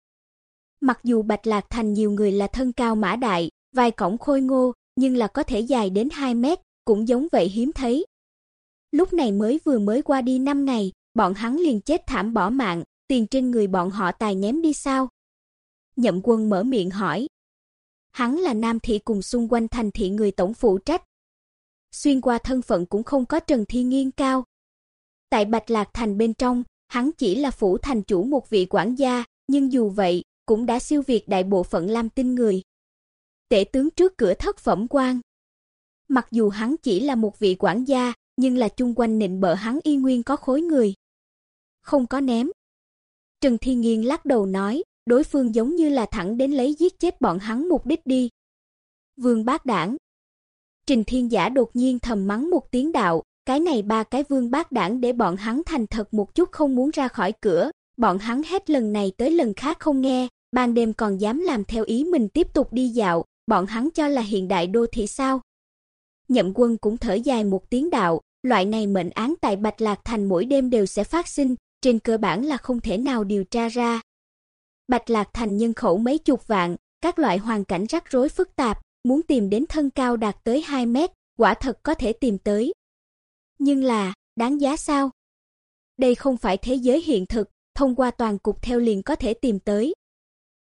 Mặc dù Bạch Lạc Thành nhiều người là thân cao mã đại, vài cổng khôi ngô, nhưng là có thể dài đến 2 mét, cũng giống vậy hiếm thấy. Lúc này mới vừa mới qua đi 5 ngày, bọn hắn liền chết thảm bỏ mạng, tiền trên người bọn họ tài ném đi sao? Nhậm Quân mở miệng hỏi. Hắn là Nam thị cùng xung quanh thành thị người tổng phụ trách. Xuyên qua thân phận cũng không có Trần thi Nghiên cao. Tại Bạch Lạc thành bên trong, hắn chỉ là phủ thành chủ một vị quản gia, nhưng dù vậy, cũng đã siêu việt đại bộ phận Lam Tinh người. Tể tướng trước cửa thất phẩm quan. Mặc dù hắn chỉ là một vị quản gia, nhưng là chung quanh nịnh bợ hắn y nguyên có khối người. Không có ném. Trần Thiên Nghiên lắc đầu nói, đối phương giống như là thẳng đến lấy giết chết bọn hắn mục đích đi. Vương Bác Đảng. Trình Thiên Giả đột nhiên thầm mắng một tiếng đạo, cái này ba cái Vương Bác Đảng để bọn hắn thành thật một chút không muốn ra khỏi cửa, bọn hắn hết lần này tới lần khác không nghe, ban đêm còn dám làm theo ý mình tiếp tục đi dạo, bọn hắn cho là hiện đại đô thị sao? Nhậm Quân cũng thở dài một tiếng đạo, loại này mệnh án tại Bạch Lạc Thành mỗi đêm đều sẽ phát sinh, trên cơ bản là không thể nào điều tra ra. Bạch Lạc Thành nhân khẩu mấy chục vạn, các loại hoàn cảnh rắc rối phức tạp, muốn tìm đến thân cao đạt tới 2 mét, quả thật có thể tìm tới. Nhưng là, đáng giá sao? Đây không phải thế giới hiện thực, thông qua toàn cục theo liền có thể tìm tới.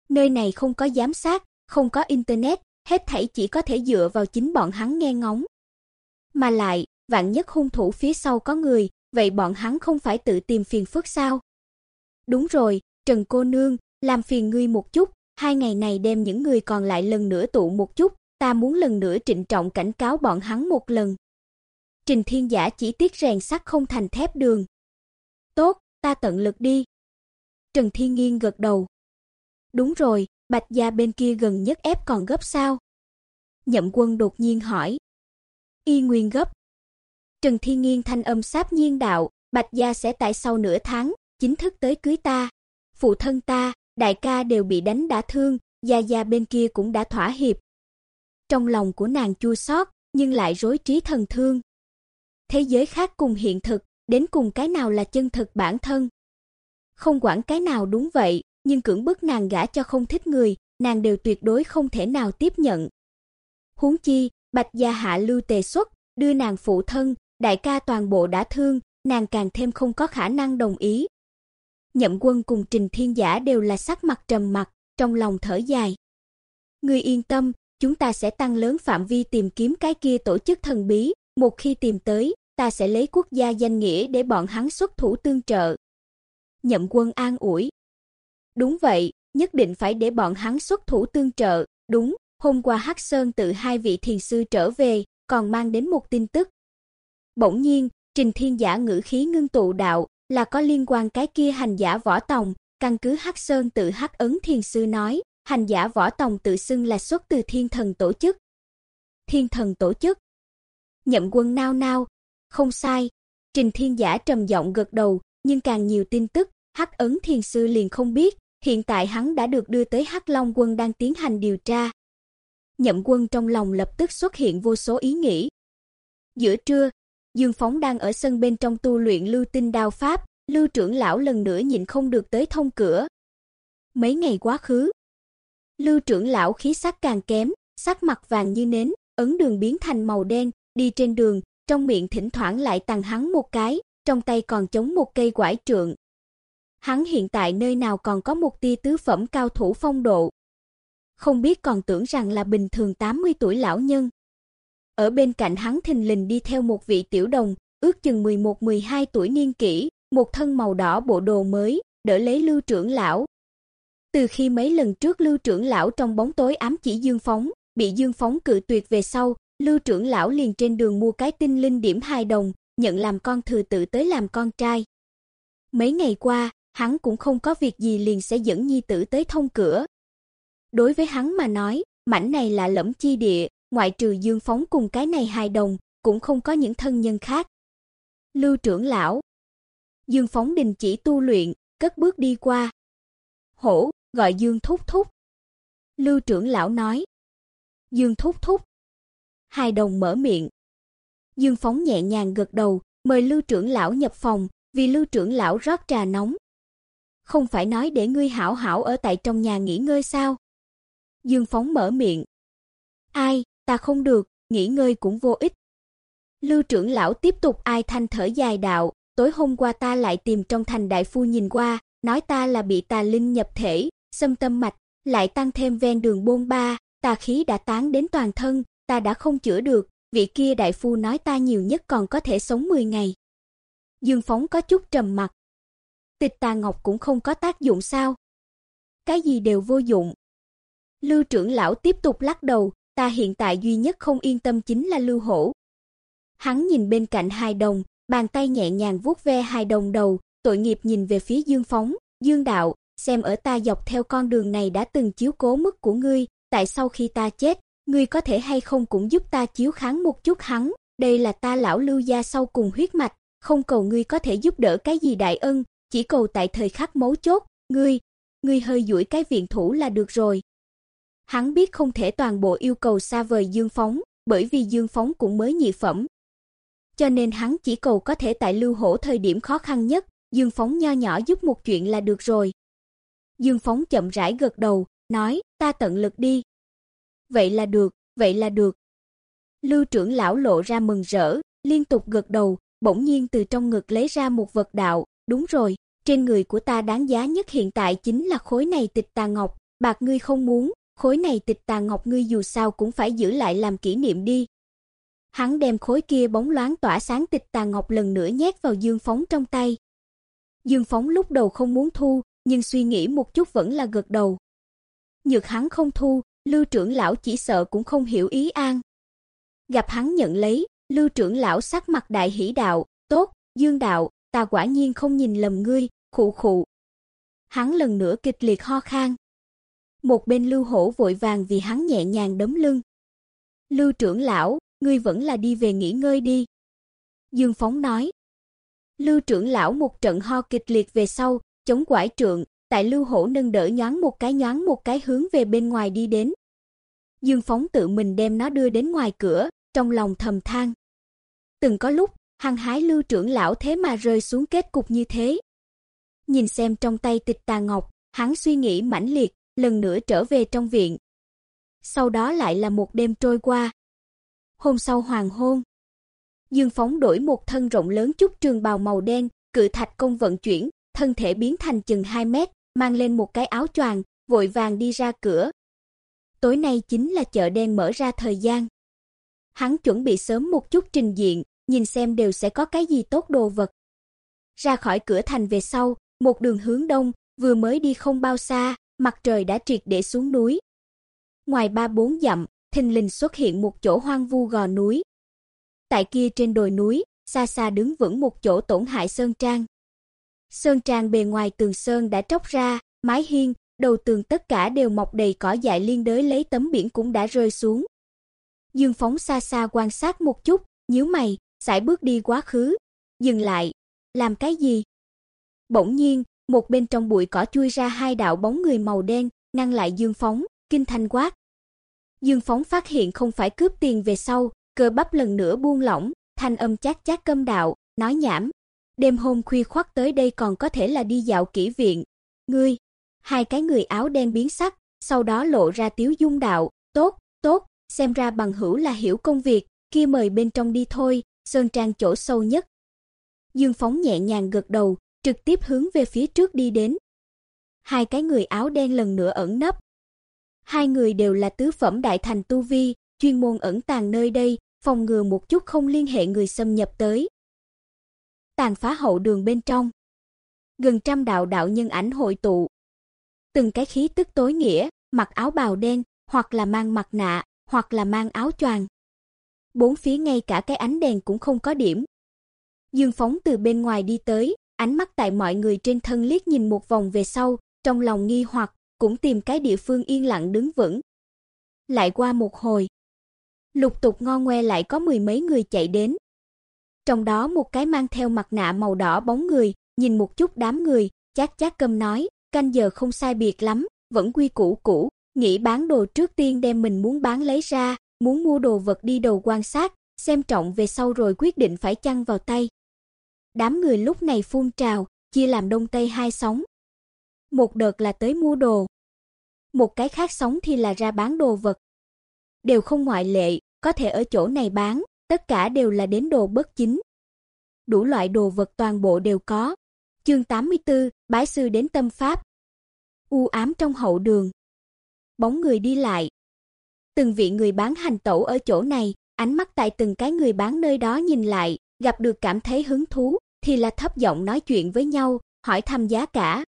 Nơi này không có giám sát, không có internet, hết thảy chỉ có thể dựa vào chính bọn hắn nghe ngóng. Mà lại, vạn nhất hung thủ phía sau có người, vậy bọn hắn không phải tự tìm phiền phức sao? Đúng rồi, Trần cô nương, làm phiền ngươi một chút, hai ngày này đem những người còn lại lần nữa tụ một chút, ta muốn lần nữa trịnh trọng cảnh cáo bọn hắn một lần. Trình Thiên Giả chỉ tiếc rèn sắt không thành thép đường. Tốt, ta tận lực đi. Trần Thiên Nghiên gật đầu. Đúng rồi, Bạch gia bên kia gần nhất ép còn gấp sao? Nhậm Quân đột nhiên hỏi. Y Nguyên gấp. Trần Thiên Nghiên thanh âm sáp nhiên đạo, Bạch gia sẽ tại sau nửa tháng chính thức tới cưới ta. Phụ thân ta, đại ca đều bị đánh đã thương, gia gia bên kia cũng đã thỏa hiệp. Trong lòng của nàng chua xót, nhưng lại rối trí thần thương. Thế giới khác cùng hiện thực, đến cùng cái nào là chân thực bản thân? Không quản cái nào đúng vậy, nhưng cưỡng bức nàng gả cho không thích người, nàng đều tuyệt đối không thể nào tiếp nhận. Huống chi, Bạch gia hạ lưu tề xuất, đưa nàng phụ thân, đại ca toàn bộ đã thương, nàng càng thêm không có khả năng đồng ý. Nhậm Quân cùng Trình Thiên Giả đều là sắc mặt trầm mặc, trong lòng thở dài. Ngươi yên tâm, chúng ta sẽ tăng lớn phạm vi tìm kiếm cái kia tổ chức thần bí, một khi tìm tới, ta sẽ lấy quốc gia danh nghĩa để bọn hắn xuất thủ tương trợ. Nhậm Quân an ủi. đúng vậy, nhất định phải để bọn hắn xuất thủ tương trợ, đúng, hôm qua Hắc Sơn tự hai vị thiền sư trở về, còn mang đến một tin tức. Bỗng nhiên, Trình Thiên Giả ngữ khí ngưng tụ đạo, là có liên quan cái kia hành giả võ tòng, căn cứ Hắc Sơn tự Hắc ấn thiền sư nói, hành giả võ tòng tự xưng là xuất từ Thiên Thần tổ chức. Thiên Thần tổ chức? Nhậm Quân nao nao, không sai. Trình Thiên Giả trầm giọng gật đầu, nhưng càng nhiều tin tức, Hắc ấn thiền sư liền không biết, hiện tại hắn đã được đưa tới Hắc Long quân đang tiến hành điều tra. Nhậm Quân trong lòng lập tức xuất hiện vô số ý nghĩ. Giữa trưa, Dương Phóng đang ở sân bên trong tu luyện lưu tinh đao pháp, Lưu trưởng lão lần nữa nhịn không được tới thông cửa. Mấy ngày quá khứ, Lưu trưởng lão khí sắc càng kém, sắc mặt vàng như nến, ấn đường biến thành màu đen, đi trên đường, trong miệng thỉnh thoảng lại tằng hắn một cái, trong tay còn chống một cây quải trượng. Hắn hiện tại nơi nào còn có một tia tứ phẩm cao thủ phong độ. Không biết còn tưởng rằng là bình thường 80 tuổi lão nhân. Ở bên cạnh hắn thình lình đi theo một vị tiểu đồng, ước chừng 11-12 tuổi niên kỷ, một thân màu đỏ bộ đồ mới, đỡ lấy Lưu trưởng lão. Từ khi mấy lần trước Lưu trưởng lão trong bóng tối ám chỉ Dương Phóng, bị Dương Phóng cự tuyệt về sau, Lưu trưởng lão liền trên đường mua cái tinh linh điểm hai đồng, nhận làm con thừa tự tới làm con trai. Mấy ngày qua, hắn cũng không có việc gì liền sẽ dẫn nhi tử tới thông cửa. Đối với hắn mà nói, mảnh này là lẫm chi địa, ngoại trừ Dương Phóng cùng cái này hài đồng, cũng không có những thân nhân khác. Lưu trưởng lão. Dương Phóng đình chỉ tu luyện, cất bước đi qua. Hổ, gọi Dương thúc thúc. Lưu trưởng lão nói. Dương thúc thúc. Hài đồng mở miệng. Dương Phóng nhẹ nhàng gật đầu, mời Lưu trưởng lão nhập phòng, vì Lưu trưởng lão rót trà nóng. Không phải nói để ngươi hảo hảo ở tại trong nhà nghỉ ngơi sao? Dương Phóng mở miệng. Ai, ta không được, nghỉ ngơi cũng vô ích. Lưu trưởng lão tiếp tục ai thanh thở dài đạo, tối hôm qua ta lại tìm trong thành đại phu nhìn qua, nói ta là bị tà linh nhập thể, xâm tâm mạch, lại tăng thêm ven đường bôn ba, tà khí đã tán đến toàn thân, ta đã không chữa được, vị kia đại phu nói ta nhiều nhất còn có thể sống 10 ngày. Dương Phóng có chút trầm mặt. Tịch Tà Ngọc cũng không có tác dụng sao? Cái gì đều vô dụng. Lưu trưởng lão tiếp tục lắc đầu, ta hiện tại duy nhất không yên tâm chính là Lưu Hổ. Hắn nhìn bên cạnh hai đồng, bàn tay nhẹ nhàng vuốt ve hai đồng đầu, tội nghiệp nhìn về phía Dương Phóng, "Dương đạo, xem ở ta dọc theo con đường này đã từng chiếu cố mức của ngươi, tại sau khi ta chết, ngươi có thể hay không cũng giúp ta chiếu kháng một chút hắn, đây là ta lão Lưu gia sau cùng huyết mạch, không cầu ngươi có thể giúp đỡ cái gì đại ân, chỉ cầu tại thời khắc mấu chốt, ngươi, ngươi hơi duỗi cái viện thủ là được rồi." Hắn biết không thể toàn bộ yêu cầu xa vời Dương Phóng, bởi vì Dương Phóng cũng mới nhị phẩm. Cho nên hắn chỉ cầu có thể tại Lưu Hổ thời điểm khó khăn nhất, Dương Phóng nho nhỏ giúp một chuyện là được rồi. Dương Phóng chậm rãi gật đầu, nói, ta tận lực đi. Vậy là được, vậy là được. Lưu trưởng lão lộ ra mừng rỡ, liên tục gật đầu, bỗng nhiên từ trong ngực lấy ra một vật đạo, đúng rồi, trên người của ta đáng giá nhất hiện tại chính là khối này tịch tà ngọc, bạc ngươi không muốn, khối này tịch tà ngọc ngươi dù sao cũng phải giữ lại làm kỷ niệm đi. Hắn đem khối kia bóng loáng tỏa sáng tịch tà ngọc lần nữa nhét vào Dương Phóng trong tay. Dương Phóng lúc đầu không muốn thu, nhưng suy nghĩ một chút vẫn là gật đầu. Nhược hắn không thu, Lưu trưởng lão chỉ sợ cũng không hiểu ý an. Gặp hắn nhận lấy, Lưu trưởng lão sắc mặt đại hỉ đạo, "Tốt, Dương đạo, ta quả nhiên không nhìn lầm ngươi." Khụ khụ. Hắn lần nữa kịch liệt ho khan. Một bên Lưu Hổ vội vàng vì hắn nhẹ nhàng đấm lưng. "Lưu trưởng lão, ngươi vẫn là đi về nghỉ ngơi đi." Dương Phóng nói. Lưu trưởng lão một trận ho kịch liệt về sau, chống quải trượng, tại Lưu Hổ nâng đỡ nhoáng một cái nhoáng một cái hướng về bên ngoài đi đến. Dương Phóng tự mình đem nó đưa đến ngoài cửa, trong lòng thầm than. Từng có lúc, hăng hái Lưu trưởng lão thế mà rơi xuống kết cục như thế. Nhìn xem trong tay tịch tà ngọc, hắn suy nghĩ mãnh liệt, lần nữa trở về trong viện. Sau đó lại là một đêm trôi qua. Hôm sau hoàng hôn, Dương Phóng đổi một thân rộng lớn chút trường bào màu đen, cự thạch công vận chuyển, thân thể biến thành chừng 2 mét, mang lên một cái áo choàng, vội vàng đi ra cửa. Tối nay chính là chợ đen mở ra thời gian. Hắn chuẩn bị sớm một chút trình diện, nhìn xem đều sẽ có cái gì tốt đồ vật. Ra khỏi cửa thành về sau, một đường hướng đông, Vừa mới đi không bao xa, mặt trời đã triệt để xuống núi. Ngoài ba bốn dặm, thình lình xuất hiện một chỗ hoang vu gò núi. Tại kia trên đồi núi, xa xa đứng vững một chỗ tổn hại sơn trang. Sơn trang bề ngoài tường sơn đã tróc ra, mái hiên, đầu tường tất cả đều mọc đầy cỏ dại liên đới lấy tấm biển cũng đã rơi xuống. Dương Phóng xa xa quan sát một chút, nhíu mày, sải bước đi quá khứ, dừng lại, làm cái gì? Bỗng nhiên, một bên trong bụi cỏ chui ra hai đạo bóng người màu đen, ngăn lại Dương Phóng, kinh thanh quát. Dương Phóng phát hiện không phải cướp tiền về sau, cơ bắp lần nữa buông lỏng, thanh âm chát chát câm đạo, nói nhảm. Đêm hôm khuya khoắt tới đây còn có thể là đi dạo kỹ viện. Ngươi, hai cái người áo đen biến sắc, sau đó lộ ra tiếu dung đạo, tốt, tốt, xem ra bằng hữu là hiểu công việc, kia mời bên trong đi thôi, sơn trang chỗ sâu nhất. Dương Phóng nhẹ nhàng gật đầu, trực tiếp hướng về phía trước đi đến. Hai cái người áo đen lần nữa ẩn nấp. Hai người đều là tứ phẩm đại thành tu vi, chuyên môn ẩn tàng nơi đây, phòng ngừa một chút không liên hệ người xâm nhập tới. Tàn phá hậu đường bên trong. Gần trăm đạo đạo nhân ảnh hội tụ. Từng cái khí tức tối nghĩa, mặc áo bào đen, hoặc là mang mặt nạ, hoặc là mang áo choàng. Bốn phía ngay cả cái ánh đèn cũng không có điểm. Dương Phóng từ bên ngoài đi tới, ánh mắt tại mọi người trên thân liếc nhìn một vòng về sau, trong lòng nghi hoặc, cũng tìm cái địa phương yên lặng đứng vững. Lại qua một hồi, lục tục ngo ngoe lại có mười mấy người chạy đến. Trong đó một cái mang theo mặt nạ màu đỏ bóng người, nhìn một chút đám người, chát chát cơm nói, canh giờ không sai biệt lắm, vẫn quy củ cũ, nghĩ bán đồ trước tiên đem mình muốn bán lấy ra, muốn mua đồ vật đi đầu quan sát, xem trọng về sau rồi quyết định phải chăng vào tay. Đám người lúc này phun trào, chia làm đông tây hai sóng. Một đợt là tới mua đồ, một cái khác sóng thì là ra bán đồ vật. Đều không ngoại lệ, có thể ở chỗ này bán, tất cả đều là đến đồ bất chính. Đủ loại đồ vật toàn bộ đều có. Chương 84, bái sư đến tâm pháp. U ám trong hậu đường. Bóng người đi lại. Từng vị người bán hành tẩu ở chỗ này, ánh mắt tại từng cái người bán nơi đó nhìn lại, gặp được cảm thấy hứng thú, thì là thấp giọng nói chuyện với nhau, hỏi thăm giá cả.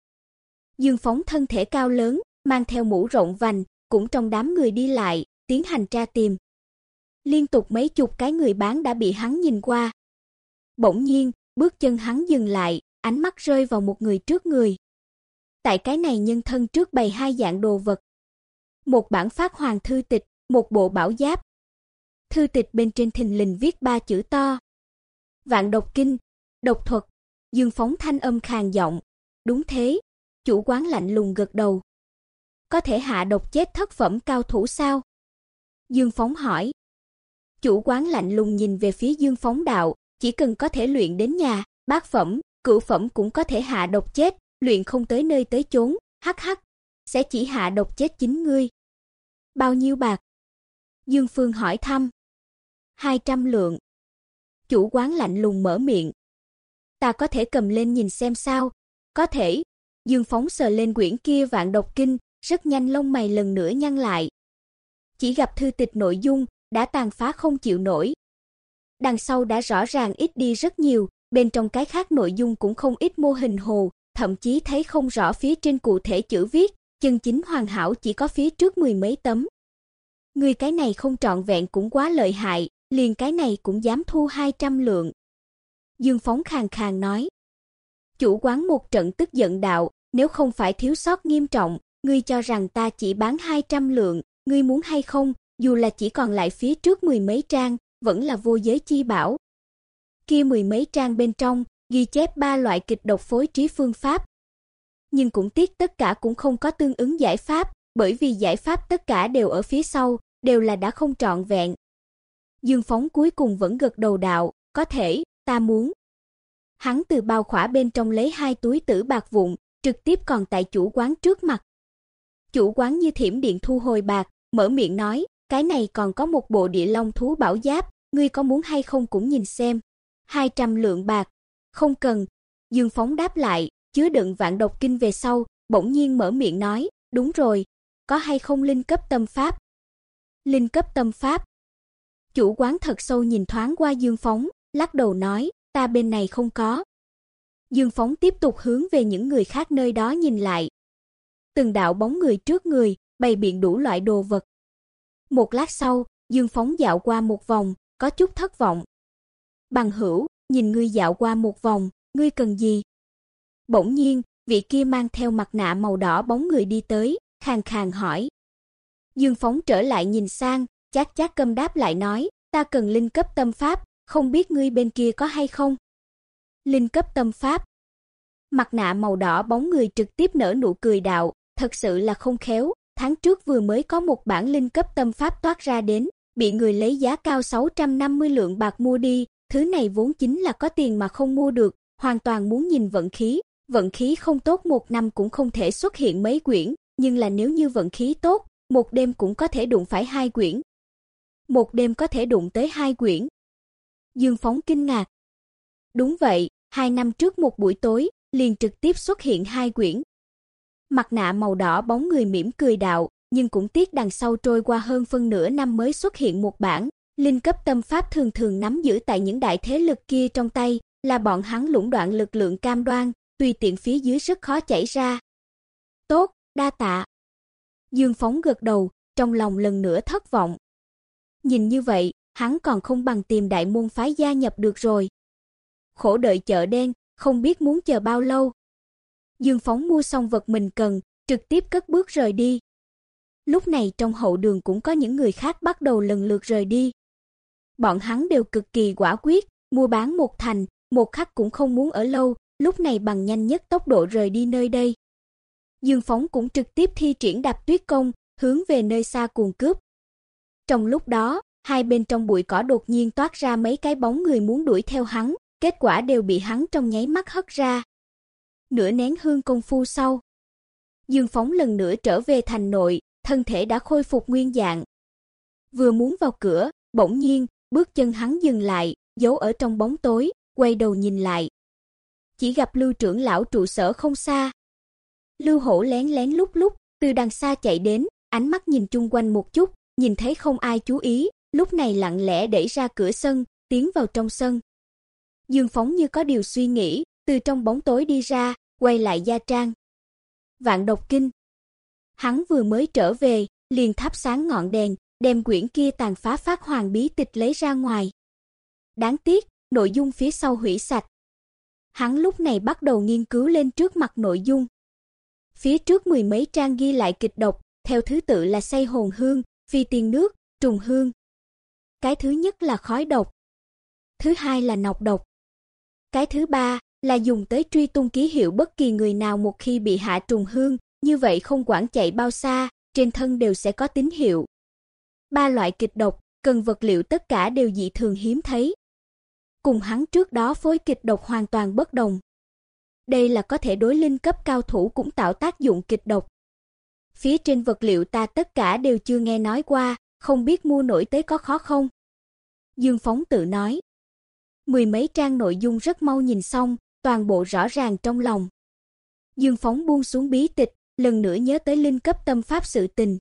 Dương Phóng thân thể cao lớn, mang theo mũ rộng vành, cũng trong đám người đi lại, tiến hành tra tìm. Liên tục mấy chục cái người bán đã bị hắn nhìn qua. Bỗng nhiên, bước chân hắn dừng lại, ánh mắt rơi vào một người trước người. Tại cái này nhân thân trước bày hai dạng đồ vật. Một bản phát hoàng thư tịch, một bộ bảo giáp. Thư tịch bên trên thình lình viết ba chữ to. Vạn độc kinh, độc thuật. Dương phóng thanh âm khàn giọng. Đúng thế. Chủ quán lạnh lùng gật đầu. Có thể hạ độc chết thất phẩm cao thủ sao? Dương phóng hỏi. Chủ quán lạnh lùng nhìn về phía Dương phóng đạo, chỉ cần có thể luyện đến nhà, bát phẩm, cửu phẩm cũng có thể hạ độc chết, luyện không tới nơi tới chốn, hắc hắc, sẽ chỉ hạ độc chết chính ngươi. Bao nhiêu bạc? Dương Phương hỏi thăm. 200 lượng. Chủ quán lạnh lùng mở miệng. Ta có thể cầm lên nhìn xem sao? Có thể. Dương phóng sờ lên quyển kia vạn độc kinh, rất nhanh lông mày lần nữa nhăn lại. Chỉ gặp thư tịch nội dung đã tàn phá không chịu nổi. Đằng sau đã rõ ràng ít đi rất nhiều, bên trong cái khác nội dung cũng không ít mô hình hồ, thậm chí thấy không rõ phía trên cụ thể chữ viết, chân chính hoàn hảo chỉ có phía trước mười mấy tấm. Người cái này không trọn vẹn cũng quá lợi hại, liền cái này cũng dám thu 200 lượng. Dương Phóng khàn khàn nói. Chủ quán một trận tức giận đạo, nếu không phải thiếu sót nghiêm trọng, ngươi cho rằng ta chỉ bán 200 lượng, ngươi muốn hay không, dù là chỉ còn lại phía trước mười mấy trang, vẫn là vô giới chi bảo. Kia mười mấy trang bên trong, ghi chép ba loại kịch độc phối trí phương pháp. Nhưng cũng tiếc tất cả cũng không có tương ứng giải pháp, bởi vì giải pháp tất cả đều ở phía sau, đều là đã không trọn vẹn. Dương Phóng cuối cùng vẫn gật đầu đạo, có thể, ta muốn. Hắn từ bao khỏa bên trong lấy hai túi tử bạc vụn, trực tiếp còn tại chủ quán trước mặt. Chủ quán như thiểm điện thu hồi bạc, mở miệng nói, cái này còn có một bộ địa long thú bảo giáp, ngươi có muốn hay không cũng nhìn xem. 200 lượng bạc. Không cần. Dương Phóng đáp lại, chứa đựng vạn độc kinh về sau, bỗng nhiên mở miệng nói, đúng rồi, có hay không linh cấp tâm pháp? Linh cấp tâm pháp. Chủ quán thật sâu nhìn thoáng qua Dương Phóng, lắc đầu nói, ta bên này không có. Dương Phóng tiếp tục hướng về những người khác nơi đó nhìn lại. Từng đạo bóng người trước người, bày biện đủ loại đồ vật. Một lát sau, Dương Phóng dạo qua một vòng, có chút thất vọng. Bằng hữu, nhìn ngươi dạo qua một vòng, ngươi cần gì? Bỗng nhiên, vị kia mang theo mặt nạ màu đỏ bóng người đi tới, khàn khàn hỏi. Dương Phóng trở lại nhìn sang, chát chát câm đáp lại nói, ta cần linh cấp tâm pháp, không biết ngươi bên kia có hay không? Linh cấp tâm pháp. Mặt nạ màu đỏ bóng người trực tiếp nở nụ cười đạo, thật sự là không khéo, tháng trước vừa mới có một bản linh cấp tâm pháp toát ra đến, bị người lấy giá cao 650 lượng bạc mua đi, thứ này vốn chính là có tiền mà không mua được, hoàn toàn muốn nhìn vận khí, vận khí không tốt một năm cũng không thể xuất hiện mấy quyển, nhưng là nếu như vận khí tốt, một đêm cũng có thể đụng phải hai quyển. Một đêm có thể đụng tới hai quyển. Dương Phóng kinh ngạc. Đúng vậy, hai năm trước một buổi tối, liền trực tiếp xuất hiện hai quyển. Mặt nạ màu đỏ bóng người mỉm cười đạo, nhưng cũng tiếc đằng sau trôi qua hơn phân nửa năm mới xuất hiện một bản, linh cấp tâm pháp thường thường nắm giữ tại những đại thế lực kia trong tay, là bọn hắn lũng đoạn lực lượng cam đoan, tùy tiện phía dưới rất khó chảy ra. Tốt, đa tạ. Dương Phóng gật đầu, trong lòng lần nữa thất vọng. Nhìn như vậy, hắn còn không bằng tìm đại môn phái gia nhập được rồi. Khổ đợi chợ đen, không biết muốn chờ bao lâu. Dương Phóng mua xong vật mình cần, trực tiếp cất bước rời đi. Lúc này trong hậu đường cũng có những người khác bắt đầu lần lượt rời đi. Bọn hắn đều cực kỳ quả quyết, mua bán một thành, một khắc cũng không muốn ở lâu, lúc này bằng nhanh nhất tốc độ rời đi nơi đây. Dương Phóng cũng trực tiếp thi triển đạp tuyết công, hướng về nơi xa cuồng cướp. Trong lúc đó, hai bên trong bụi cỏ đột nhiên toát ra mấy cái bóng người muốn đuổi theo hắn, kết quả đều bị hắn trong nháy mắt hất ra. Nửa nén hương công phu sau, Dương Phóng lần nữa trở về thành nội, thân thể đã khôi phục nguyên dạng. Vừa muốn vào cửa, bỗng nhiên, bước chân hắn dừng lại, giấu ở trong bóng tối, quay đầu nhìn lại. Chỉ gặp Lưu trưởng lão trụ sở không xa. Lưu Hổ lén lén lúc lúc từ đằng xa chạy đến, ánh mắt nhìn chung quanh một chút, nhìn thấy không ai chú ý, lúc này lặng lẽ đẩy ra cửa sân, tiến vào trong sân. Dương Phóng như có điều suy nghĩ, từ trong bóng tối đi ra, quay lại gia trang. Vạn độc kinh. Hắn vừa mới trở về, liền thắp sáng ngọn đèn, đem quyển kia tàn phá phát hoàng bí tịch lấy ra ngoài. Đáng tiếc, nội dung phía sau hủy sạch. Hắn lúc này bắt đầu nghiên cứu lên trước mặt nội dung. Phía trước mười mấy trang ghi lại kịch độc, theo thứ tự là say hồn hương, phi tiên nước, trùng hương. Cái thứ nhất là khói độc. Thứ hai là nọc độc. Cái thứ ba là dùng tới truy tung ký hiệu bất kỳ người nào một khi bị hạ trùng hương, như vậy không quản chạy bao xa, trên thân đều sẽ có tín hiệu. Ba loại kịch độc, cần vật liệu tất cả đều dị thường hiếm thấy. Cùng hắn trước đó phối kịch độc hoàn toàn bất đồng. Đây là có thể đối linh cấp cao thủ cũng tạo tác dụng kịch độc. Phía trên vật liệu ta tất cả đều chưa nghe nói qua, không biết mua nổi tới có khó không? Dương Phóng tự nói. Mười mấy trang nội dung rất mau nhìn xong, toàn bộ rõ ràng trong lòng. Dương Phóng buông xuống bí tịch, lần nữa nhớ tới linh cấp tâm pháp sự tình.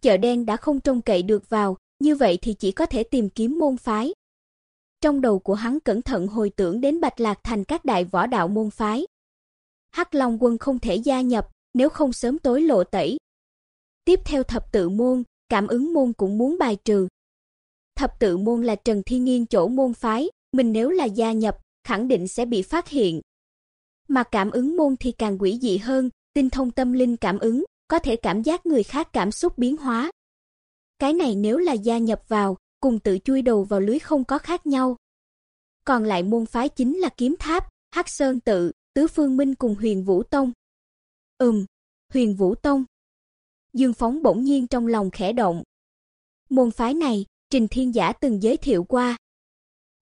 Chợ đen đã không trông cậy được vào, như vậy thì chỉ có thể tìm kiếm môn phái. Trong đầu của hắn cẩn thận hồi tưởng đến Bạch Lạc thành các đại võ đạo môn phái. Hắc Long quân không thể gia nhập, nếu không sớm tối lộ tẩy. Tiếp theo thập tự môn, cảm ứng môn cũng muốn bài trừ. Thập tự môn là Trần Thiên Nghiên chỗ môn phái, mình nếu là gia nhập, khẳng định sẽ bị phát hiện. Mà cảm ứng môn thì càng quỷ dị hơn, tinh thông tâm linh cảm ứng, có thể cảm giác người khác cảm xúc biến hóa. Cái này nếu là gia nhập vào, cùng tự chui đầu vào lưới không có khác nhau. Còn lại môn phái chính là Kiếm Tháp, Hắc Sơn tự, Tứ Phương Minh cùng Huyền Vũ Tông. Ừm, Huyền Vũ Tông. Dương Phóng bỗng nhiên trong lòng khẽ động. Môn phái này, Trình Thiên Giả từng giới thiệu qua.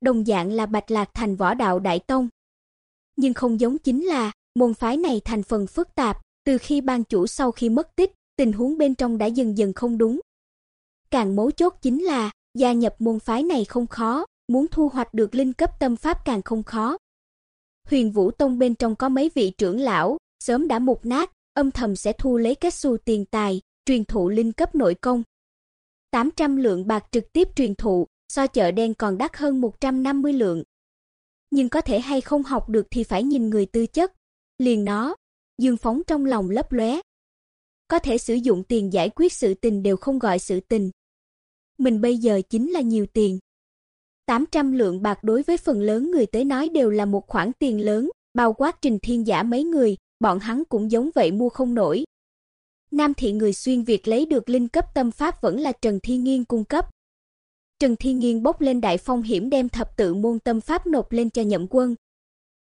Đồng dạng là Bạch Lạc thành võ đạo đại tông. Nhưng không giống chính là, môn phái này thành phần phức tạp, từ khi ban chủ sau khi mất tích, tình huống bên trong đã dần dần không đúng. Càng mấu chốt chính là, gia nhập môn phái này không khó, muốn thu hoạch được linh cấp tâm pháp càng không khó. Huyền Vũ Tông bên trong có mấy vị trưởng lão, sớm đã mục nát, âm thầm sẽ thu lấy kết xu tiền tài, truyền thụ linh cấp nội công. 800 lượng bạc trực tiếp truyền thụ, so chợ đen còn đắt hơn 150 lượng. nhưng có thể hay không học được thì phải nhìn người tư chất. Liền nó, Dương Phóng trong lòng lấp lóe. Có thể sử dụng tiền giải quyết sự tình đều không gọi sự tình. Mình bây giờ chính là nhiều tiền. 800 lượng bạc đối với phần lớn người tới nói đều là một khoản tiền lớn, bao quát Trình Thiên Giả mấy người, bọn hắn cũng giống vậy mua không nổi. Nam thị người xuyên Việt lấy được linh cấp tâm pháp vẫn là Trần Thiên Nghiên cung cấp. Trần Thiên Nghiên bốc lên đại phong hiểm đem thập tự môn tâm pháp nộp lên cho Nhậm Quân.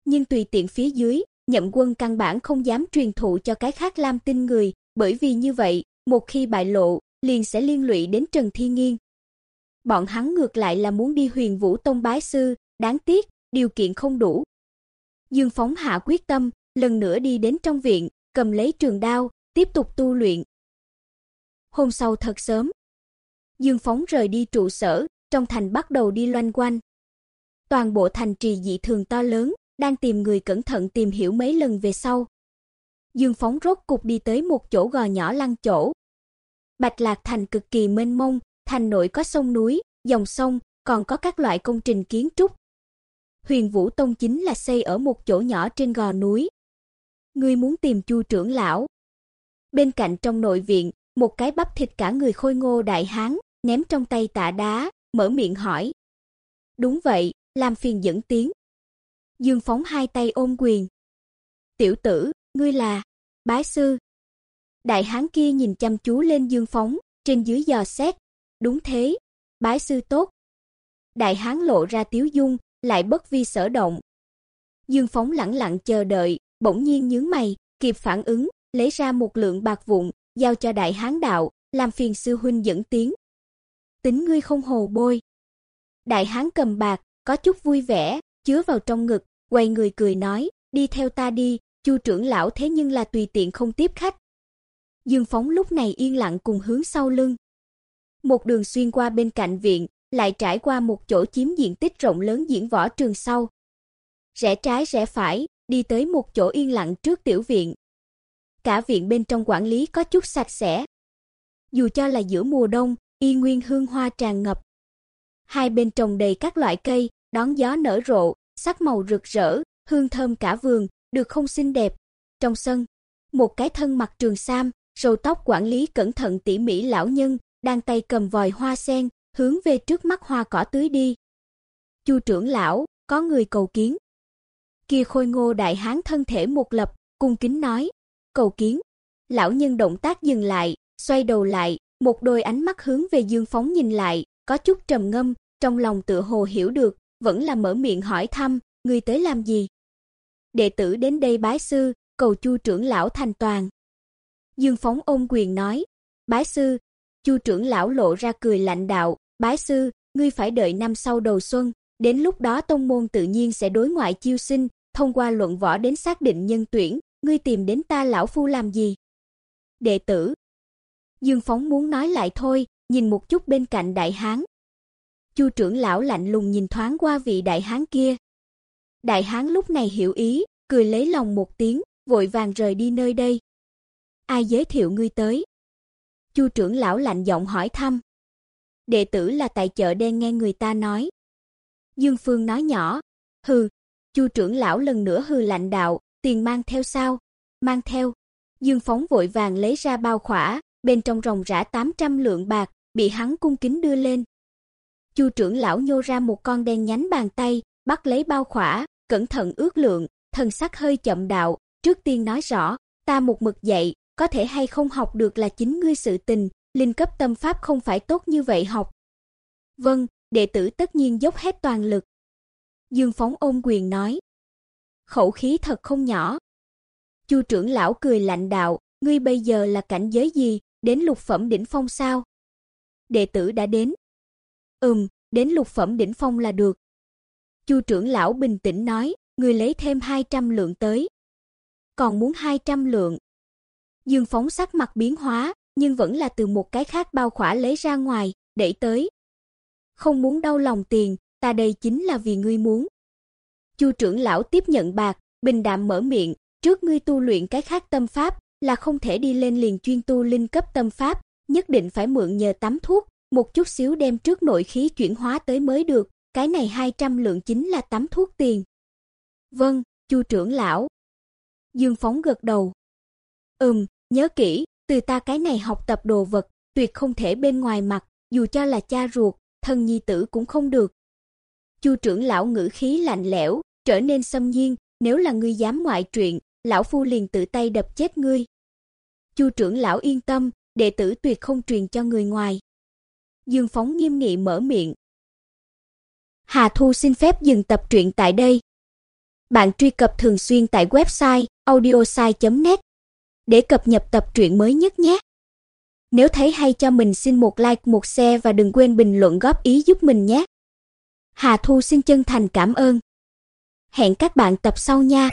Nhưng tùy tiện phía dưới, Nhậm Quân căn bản không dám truyền thụ cho cái khác Lam Tinh người, bởi vì như vậy, một khi bại lộ, liền sẽ liên lụy đến Trần Thiên Nghiên. Bọn hắn ngược lại là muốn đi Huyền Vũ Tông bái sư, đáng tiếc, điều kiện không đủ. Dương Phóng hạ quyết tâm, lần nữa đi đến trong viện, cầm lấy trường đao, tiếp tục tu luyện. Hôm sau thật sớm, Dương Phóng rời đi trụ sở, trong thành bắt đầu đi loanh quanh. Toàn bộ thành trì dị thường to lớn, đang tìm người cẩn thận tìm hiểu mấy lần về sau. Dương Phóng rốt cục đi tới một chỗ gò nhỏ lăng chỗ. Bạch Lạc thành cực kỳ mênh mông, thành nội có sông núi, dòng sông, còn có các loại công trình kiến trúc. Huyền Vũ Tông chính là xây ở một chỗ nhỏ trên gò núi. Ngươi muốn tìm Chu trưởng lão? Bên cạnh trong nội viện, một cái bắp thịt cả người khôi ngô đại hán, ném trong tay tạ đá, mở miệng hỏi. Đúng vậy, làm phiền dẫn tiếng. Dương Phóng hai tay ôm quyền. Tiểu tử, ngươi là bái sư. Đại hán kia nhìn chăm chú lên Dương Phóng, trên dưới dò xét. Đúng thế, bái sư tốt. Đại hán lộ ra tiếu dung, lại bất vi sở động. Dương Phóng lặng lặng chờ đợi, bỗng nhiên nhướng mày, kịp phản ứng, lấy ra một lượng bạc vụn, giao cho đại hán đạo, làm phiền sư huynh dẫn tiếng. Tính ngươi không hồ bôi. Đại hán cầm bạc, có chút vui vẻ, chứa vào trong ngực, quay người cười nói, đi theo ta đi, Chu trưởng lão thế nhưng là tùy tiện không tiếp khách. Dương Phóng lúc này yên lặng cùng hướng sau lưng. Một đường xuyên qua bên cạnh viện, lại trải qua một chỗ chiếm diện tích rộng lớn diễn võ trường sau. Rẽ trái rẽ phải, đi tới một chỗ yên lặng trước tiểu viện. Cả viện bên trong quản lý có chút sạch sẽ. Dù cho là giữa mùa đông, y nguyên hương hoa tràn ngập. Hai bên trồng đầy các loại cây, đón gió nở rộ, sắc màu rực rỡ, hương thơm cả vườn, được không xinh đẹp. Trong sân, một cái thân mặc trường sam, râu tóc quản lý cẩn thận tỉ mỉ lão nhân, đang tay cầm vòi hoa sen, hướng về trước mắt hoa cỏ tưới đi. Chu trưởng lão, có người cầu kiến. Kia khôi ngô đại hán thân thể một lập, cung kính nói, cầu kiến. Lão nhân động tác dừng lại, xoay đầu lại, một đôi ánh mắt hướng về Dương Phóng nhìn lại, có chút trầm ngâm, trong lòng tựa hồ hiểu được, vẫn là mở miệng hỏi thăm, người tới làm gì? Đệ tử đến đây bái sư, cầu Chu trưởng lão thành toàn. Dương Phóng ôm quyền nói, bái sư, Chu trưởng lão lộ ra cười lạnh đạo, bái sư, ngươi phải đợi năm sau đầu xuân, đến lúc đó tông môn tự nhiên sẽ đối ngoại chiêu sinh, thông qua luận võ đến xác định nhân tuyển, ngươi tìm đến ta lão phu làm gì? Đệ tử. Dương Phóng muốn nói lại thôi, nhìn một chút bên cạnh đại hán. Chu trưởng lão lạnh lùng nhìn thoáng qua vị đại hán kia. Đại hán lúc này hiểu ý, cười lấy lòng một tiếng, vội vàng rời đi nơi đây. Ai giới thiệu ngươi tới? Chu trưởng lão lạnh giọng hỏi thăm. Đệ tử là tại chợ đen nghe người ta nói. Dương Phương nói nhỏ, "Hừ." Chu trưởng lão lần nữa hừ lạnh đạo, "Tiền mang theo sao?" "Mang theo." Dương Phóng vội vàng lấy ra bao khỏa, bên trong ròng rã 800 lượng bạc, bị hắn cung kính đưa lên. Chu trưởng lão nhô ra một con đen nhánh bàn tay, bắt lấy bao khỏa, cẩn thận ước lượng, thần sắc hơi chậm đạo, trước tiên nói rõ, ta một mực dạy, có thể hay không học được là chính ngươi sự tình, linh cấp tâm pháp không phải tốt như vậy học. Vâng, đệ tử tất nhiên dốc hết toàn lực. Dương Phóng ôm quyền nói. Khẩu khí thật không nhỏ. Chu trưởng lão cười lạnh đạo, ngươi bây giờ là cảnh giới gì, đến lục phẩm đỉnh phong sao? Đệ tử đã đến. Ừm, đến lục phẩm đỉnh phong là được. Chu trưởng lão bình tĩnh nói, người lấy thêm 200 lượng tới. Còn muốn 200 lượng. Dương Phóng sắc mặt biến hóa, nhưng vẫn là từ một cái khác bao khỏa lấy ra ngoài, đẩy tới. Không muốn đau lòng tiền, ta đây chính là vì ngươi muốn. Chu trưởng lão tiếp nhận bạc, bình đạm mở miệng, trước ngươi tu luyện cái khác tâm pháp, là không thể đi lên liền chuyên tu linh cấp tâm pháp, nhất định phải mượn nhờ tắm thuốc, một chút xíu đem trước nội khí chuyển hóa tới mới được, cái này 200 lượng chính là tắm thuốc tiền. Vâng, Chu trưởng lão. Dương Phóng gật đầu. Ừm, nhớ kỹ, từ ta cái này học tập đồ vật, tuyệt không thể bên ngoài mặt, dù cho là cha ruột, thân nhi tử cũng không được. Chu trưởng lão ngữ khí lạnh lẽo, trở nên xâm nhiên, nếu là ngươi dám ngoại truyện, lão phu liền tự tay đập chết ngươi. Chu trưởng lão yên tâm, đệ tử tuyệt không truyền cho người ngoài. Dương Phóng nghiêm nghị mở miệng. Hà Thu xin phép dừng tập truyện tại đây. Bạn truy cập thường xuyên tại website audiosai.net để cập nhật tập truyện mới nhất nhé. Nếu thấy hay cho mình xin một like, một share và đừng quên bình luận góp ý giúp mình nhé. Hà Thu xin chân thành cảm ơn. Hẹn các bạn tập sau nha.